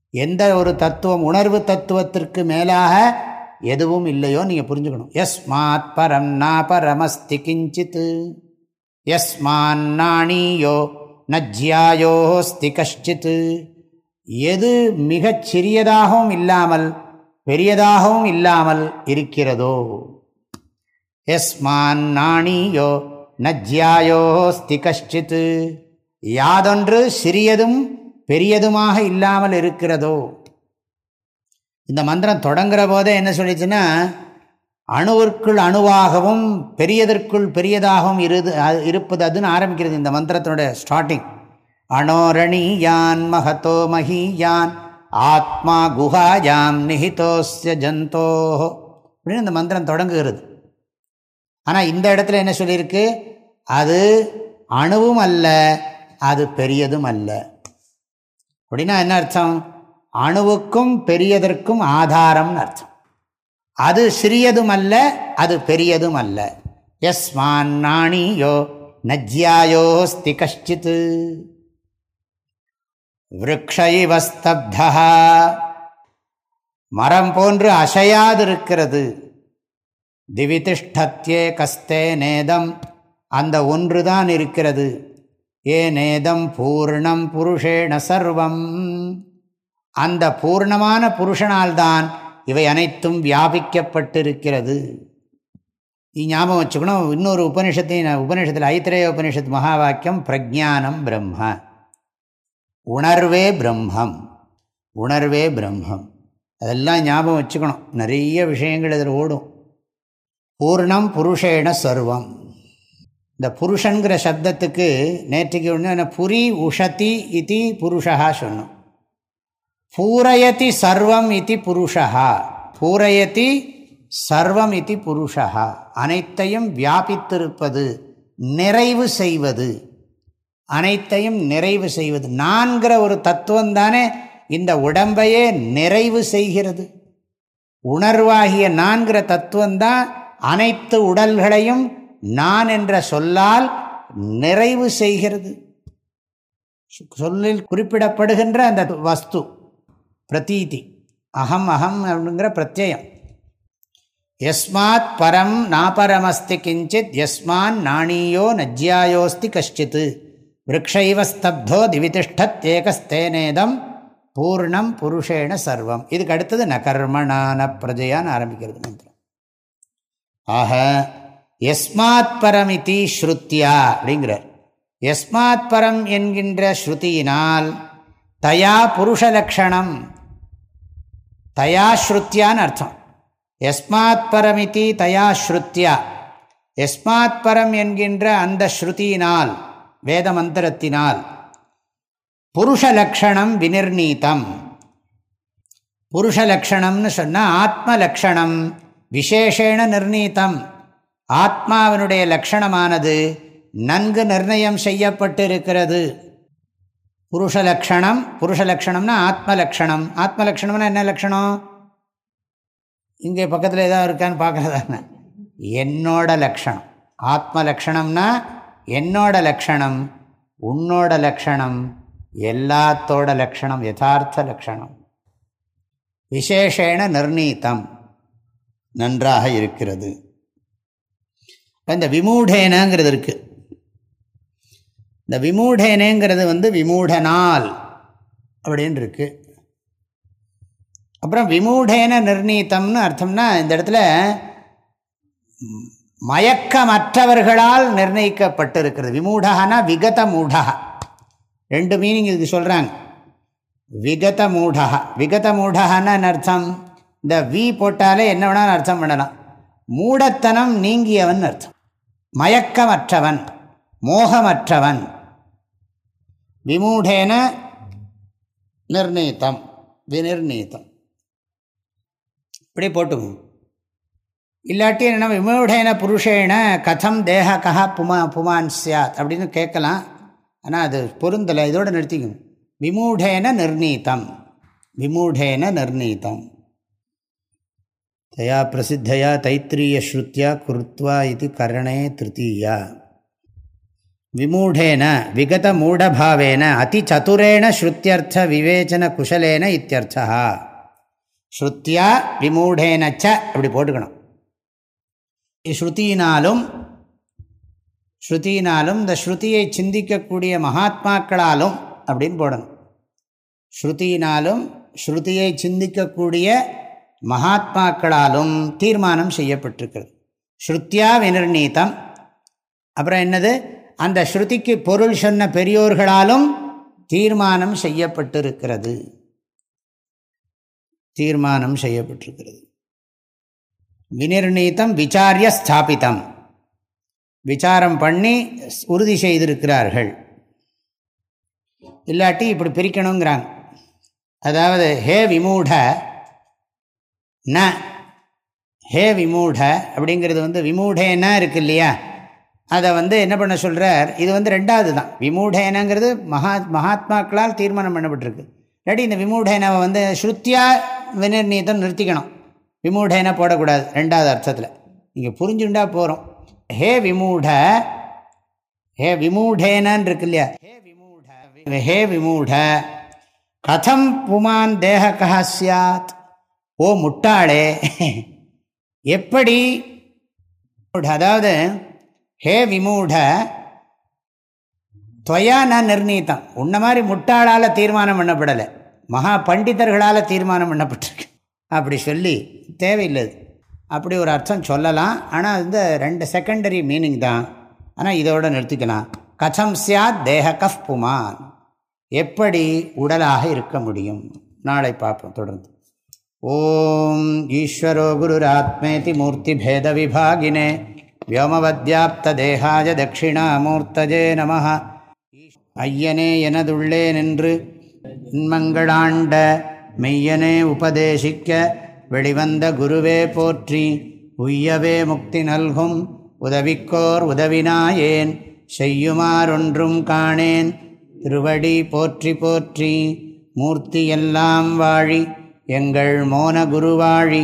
எந்த ஒரு தத்துவம் உணர்வு தத்துவத்திற்கு மேலாக எதுவும் இல்லையோ நீங்கள் புரிஞ்சுக்கணும். எஸ்மாத் பரம் நா பரமஸ்தி கிஞ்சித்து எஸ்மான் நாணியோ நஜ்யாயோஸ்தி கஷ்டித். எது மிகச் சிறியதாகவும் இல்லாமல் பெரியதாகவும் இல்லாமல் இருக்கிறதோ? எஸ்மான் நாணியோ நஜ்யாயோஸ்தி கஷ்டித். யாதொன்று சிறியதும் பெரியதுமாக இல்லாமல் இருக்கிறதோ? இந்த மந்திரம் தொடங்குற போதே என்ன சொல்லிச்சுன்னா அணுவிற்குள் அணுவாகவும் பெரியதற்குள் பெரியதாகவும் இருது இருப்பது அதுன்னு ஆரம்பிக்கிறது இந்த மந்திரத்தினுடைய ஸ்டார்டிங் அணோரணியான் மகதோ மகியான் ஆத்மா குஹாயாம் நிஹிதோஸ்ய ஜந்தோ. அப்படின்னு இந்த மந்திரம் தொடங்குகிறது. ஆனால் இந்த இடத்துல என்ன சொல்லியிருக்கு? அது அணுவும் அல்ல அது பெரியதும் அல்ல. அப்படின்னா என்ன அர்த்தம்? அணுவுக்கும் பெரியதற்கும் ஆதாரம்னு அர்த்தம். அது சிறியதும் அல்ல அது பெரியதும் அல்ல எஸ்மான் நாணியோ நஜ்யாயோஸ்தி கஷ்டித். விரக்ஷைவஸ்தப்தா மரம் போன்று அசையாதிருக்கிறது. திவிதிஷ்டத்யே கஸ்தே நேதம். அந்த ஒன்றுதான் இருக்கிறது. ஏ நேதம் பூர்ணம் புருஷேண சர்வம். அந்த பூர்ணமான புருஷனால்தான் இவை அனைத்தும் வியாபிக்கப்பட்டிருக்கிறது. நீ ஞாபகம் வச்சுக்கணும் இன்னொரு உபனிஷத்தையும் உபனிஷத்தில் ஐத்திரேய உபனிஷத் மகா வாக்கியம் பிரஜானம் பிரம்ம. உணர்வே பிரம்மம் உணர்வே பிரம்மம். அதெல்லாம் ஞாபகம் வச்சுக்கணும். நிறைய விஷயங்கள் இதில் ஓடும். பூர்ணம் புருஷேண சர்வம். இந்த புருஷன்கிற சப்தத்துக்கு நேற்றுக்கு ஒன்று புரி உஷதி இது புருஷா சொன்னோம். பூரயதி சர்வம் இது புருஷா பூரயதி சர்வம் இது புருஷா அனைத்தையும் வியாபித்திருப்பது நிறைவு செய்வது. அனைத்தையும் நிறைவு செய்வது. நான்கிற ஒரு தத்துவம் தானே இந்த உடம்பையே நிறைவு செய்கிறது. உணர்வாகிய நான்கிற தத்துவம்தான் அனைத்து உடல்களையும் நான் என்ற சொல்லால் நிறைவு செய்கிறது. சொல்லில் குறிப்பிடப்படுகின்ற அந்த வஸ்து. பிரதீதி. அகம் அகம் அப்படிங்கிற பிரத்யம் எஸ்மாத் பரம் நாபரமஸ்தி கிஞ்சித் எஸ்மான் நாணீயோ நஜ்யாயோஸ்தி கஷ்டித். விரக்ஷைவஸ்தப்தோ திவிதிஷ்டத் ஏகஸ்தேனேதம் பூர்ணம் புருஷேண சர்வம். இதுக்கு அடுத்தது நகர்மணான பிரஜையான்னு ஆரம்பிக்கிறது மந்திரம். ஆக எஸ்மாத் பரமிதி ஸ்ருத்தியா அப்படிங்கிறார். எஸ்மாத் பரம் என்கின்ற ஸ்ருதியினால் தயா புருஷலக்ஷணம் தயா ஸ்ருத்தியான்னு அர்த்தம். எஸ்மாத் பரமிதி தயா ஸ்ருத்தியா எஸ்மாத் பரம் என்கின்ற அந்த ஸ்ருதியினால் வேத மந்திரத்தினால் புருஷ லக்ஷணம் வினிர்ணீதம் புருஷ லக்ஷணம்னு சொன்னால் ஆத்ம லக்ஷணம் விசேஷேன நிர்ணீதம். ஆத்மாவினுடைய லக்ஷணமானது நன்கு நிர்ணயம் செய்யப்பட்டிருக்கிறது. புருஷ லக்ஷணம் புருஷ லக்ஷணம்னா ஆத்ம லக்ஷணம் ஆத்ம லக்ஷணம்னா என்ன லக்ஷணம்? இங்கே பக்கத்தில் ஏதாவது இருக்கான்னு பார்க்குறதான என்னோட லக்ஷணம். ஆத்ம லக்ஷணம்னா என்னோட லக்ஷணம் உன்னோட லக்ஷணம் எல்லாத்தோட லக்ஷணம் யதார்த்த லக்ஷணம். விசேஷேன நிர்ணீத்தம் நன்றாக இருக்கிறது. இந்த விமூடேனங்கிறது இருக்குது இந்த விமூடேனேங்கிறது வந்து விமூடனால் அப்படின்னு இருக்கு அப்புறம் விமூடேன நிர்ணீத்தம்னு அர்த்தம்னா இந்த இடத்துல மயக்கமற்றவர்களால் நிர்ணயிக்கப்பட்டிருக்கிறது. விமூடகனா விகத மூடக ரெண்டு மீனிங் இதுக்கு சொல்கிறாங்க விகத மூடக விகத மூடகான்னு அர்த்தம்? இந்த வி போட்டாலே என்ன வேணாலும் அர்த்தம் பண்ணலாம். மூடத்தனம் நீங்கியவன் அர்த்தம். மயக்கமற்றவன். மோகமற்றவன். விமூடேன நிர்ணயித்தம் விநிர்ணீத்தம் இப்படி போட்டுக்கும் இல்லாட்டி என்ன விமூடேன புருஷேன கதம் தேகக்கா புமா புமான் சியாத் அப்படின்னு கேட்கலாம். ஆனால் அது பொருந்தலை இதோடு நிறுத்திக்கணும் விமூடேன நிர்ணீத்தம் விமூடேன நிர்ணீத்தம் தயா பிரசித்தயா தைத்திரியஸ்ருத்தியா குருத்வா இது கரணே திருத்தீயா. விமூடேன விகத மூடபாவேன அதிச்சதுரேண ஸ்ருத்தியர்த்த விவேச்சன குஷலேன இத்தியர்த்தா ஸ்ருத்தியா விமூடேனச்ச அப்படி போட்டுக்கணும். ஸ்ருதியினாலும் ஸ்ருதியினாலும் இந்த ஸ்ருதியை சிந்திக்கக்கூடிய மகாத்மாக்களாலும் அப்படின்னு போடணும் ஸ்ருதியினாலும் ஸ்ருதியை சிந்திக்கக்கூடிய மகாத்மாக்களாலும் தீர்மானம் செய்யப்பட்டிருக்கிறது ஸ்ருத்தியா வினிர்ணீதம் அப்புறம் என்னது அந்த ஸ்ருதிக்கு பொருள் சொன்ன பெரியோர்களாலும் தீர்மானம் செய்யப்பட்டிருக்கிறது. தீர்மானம் செய்யப்பட்டிருக்கிறது. விநிர்ணீத்தம் விசாரிய ஸ்தாபித்தம் விசாரம் பண்ணி உறுதி செய்திருக்கிறார்கள். இல்லாட்டி இப்படி பிரிக்கணுங்கிறாங்க. அதாவது ஹே விமூட ந ஹே விமூட அப்படிங்கிறது வந்து விமூடேன்னா இருக்கு இல்லையா? அதை வந்து என்ன பண்ண சொல்கிறார் இது வந்து ரெண்டாவது தான் விமூடேனங்கிறது மகா மகாத்மாக்களால் தீர்மானம் பண்ணப்பட்டிருக்கு. இல்லாட்டி இந்த விமூடேனாவை வந்து ஸ்ருத்தியா வினிர்ணீதம் நிறுத்திக்கணும். விமூடேனா போடக்கூடாது ரெண்டாவது அர்த்தத்தில். நீங்கள் புரிஞ்சுண்டா போகிறோம் ஹே விமூட ஹே விமூடேனன் இருக்கு இல்லையா? ஹே விமூட ஹே விமூட கதம் புமான் தேகக்கா சியாத் ஓ முட்டாளே எப்படி? அதாவது ஹே விமூட துவயா நான் நிர்ணயித்தான் உன்ன மாதிரி முட்டாளால் தீர்மானம் பண்ணப்படலை. மகா பண்டிதர்களால் தீர்மானம் பண்ணப்பட்டிருக்கு. அப்படி சொல்லி தேவையில்லை அப்படி ஒரு அர்த்தம் சொல்லலாம். ஆனால் இந்த ரெண்டு செகண்டரி மீனிங் தான். ஆனால் இதோட நிறுத்திக்கலாம். கதம் சியாத் தேக கஃப் புமான். எப்படி உடலாக இருக்க முடியும்? நாளை பார்ப்போம் தொடர்ந்து. ஓம் ஈஸ்வரோ குருராத்மேதி மூர்த்திபேத விபாகினே. வியோமவத்யாப்தேகாய தட்சிணாமூர்த்தஜே நம ஐயனே எனதுள்ளே நின்று இன்மங்களாண்ட மெய்யனே உபதேசிக்க வெளிவந்த குருவே போற்றி உய்யவே முக்தி நல்கும் உதவிக்கோர் உதவினாயேன் செய்யுமாறொன்றும் காணேன் திருவடி போற்றி போற்றி மூர்த்தியெல்லாம் வாழி எங்கள் மோன குருவாழி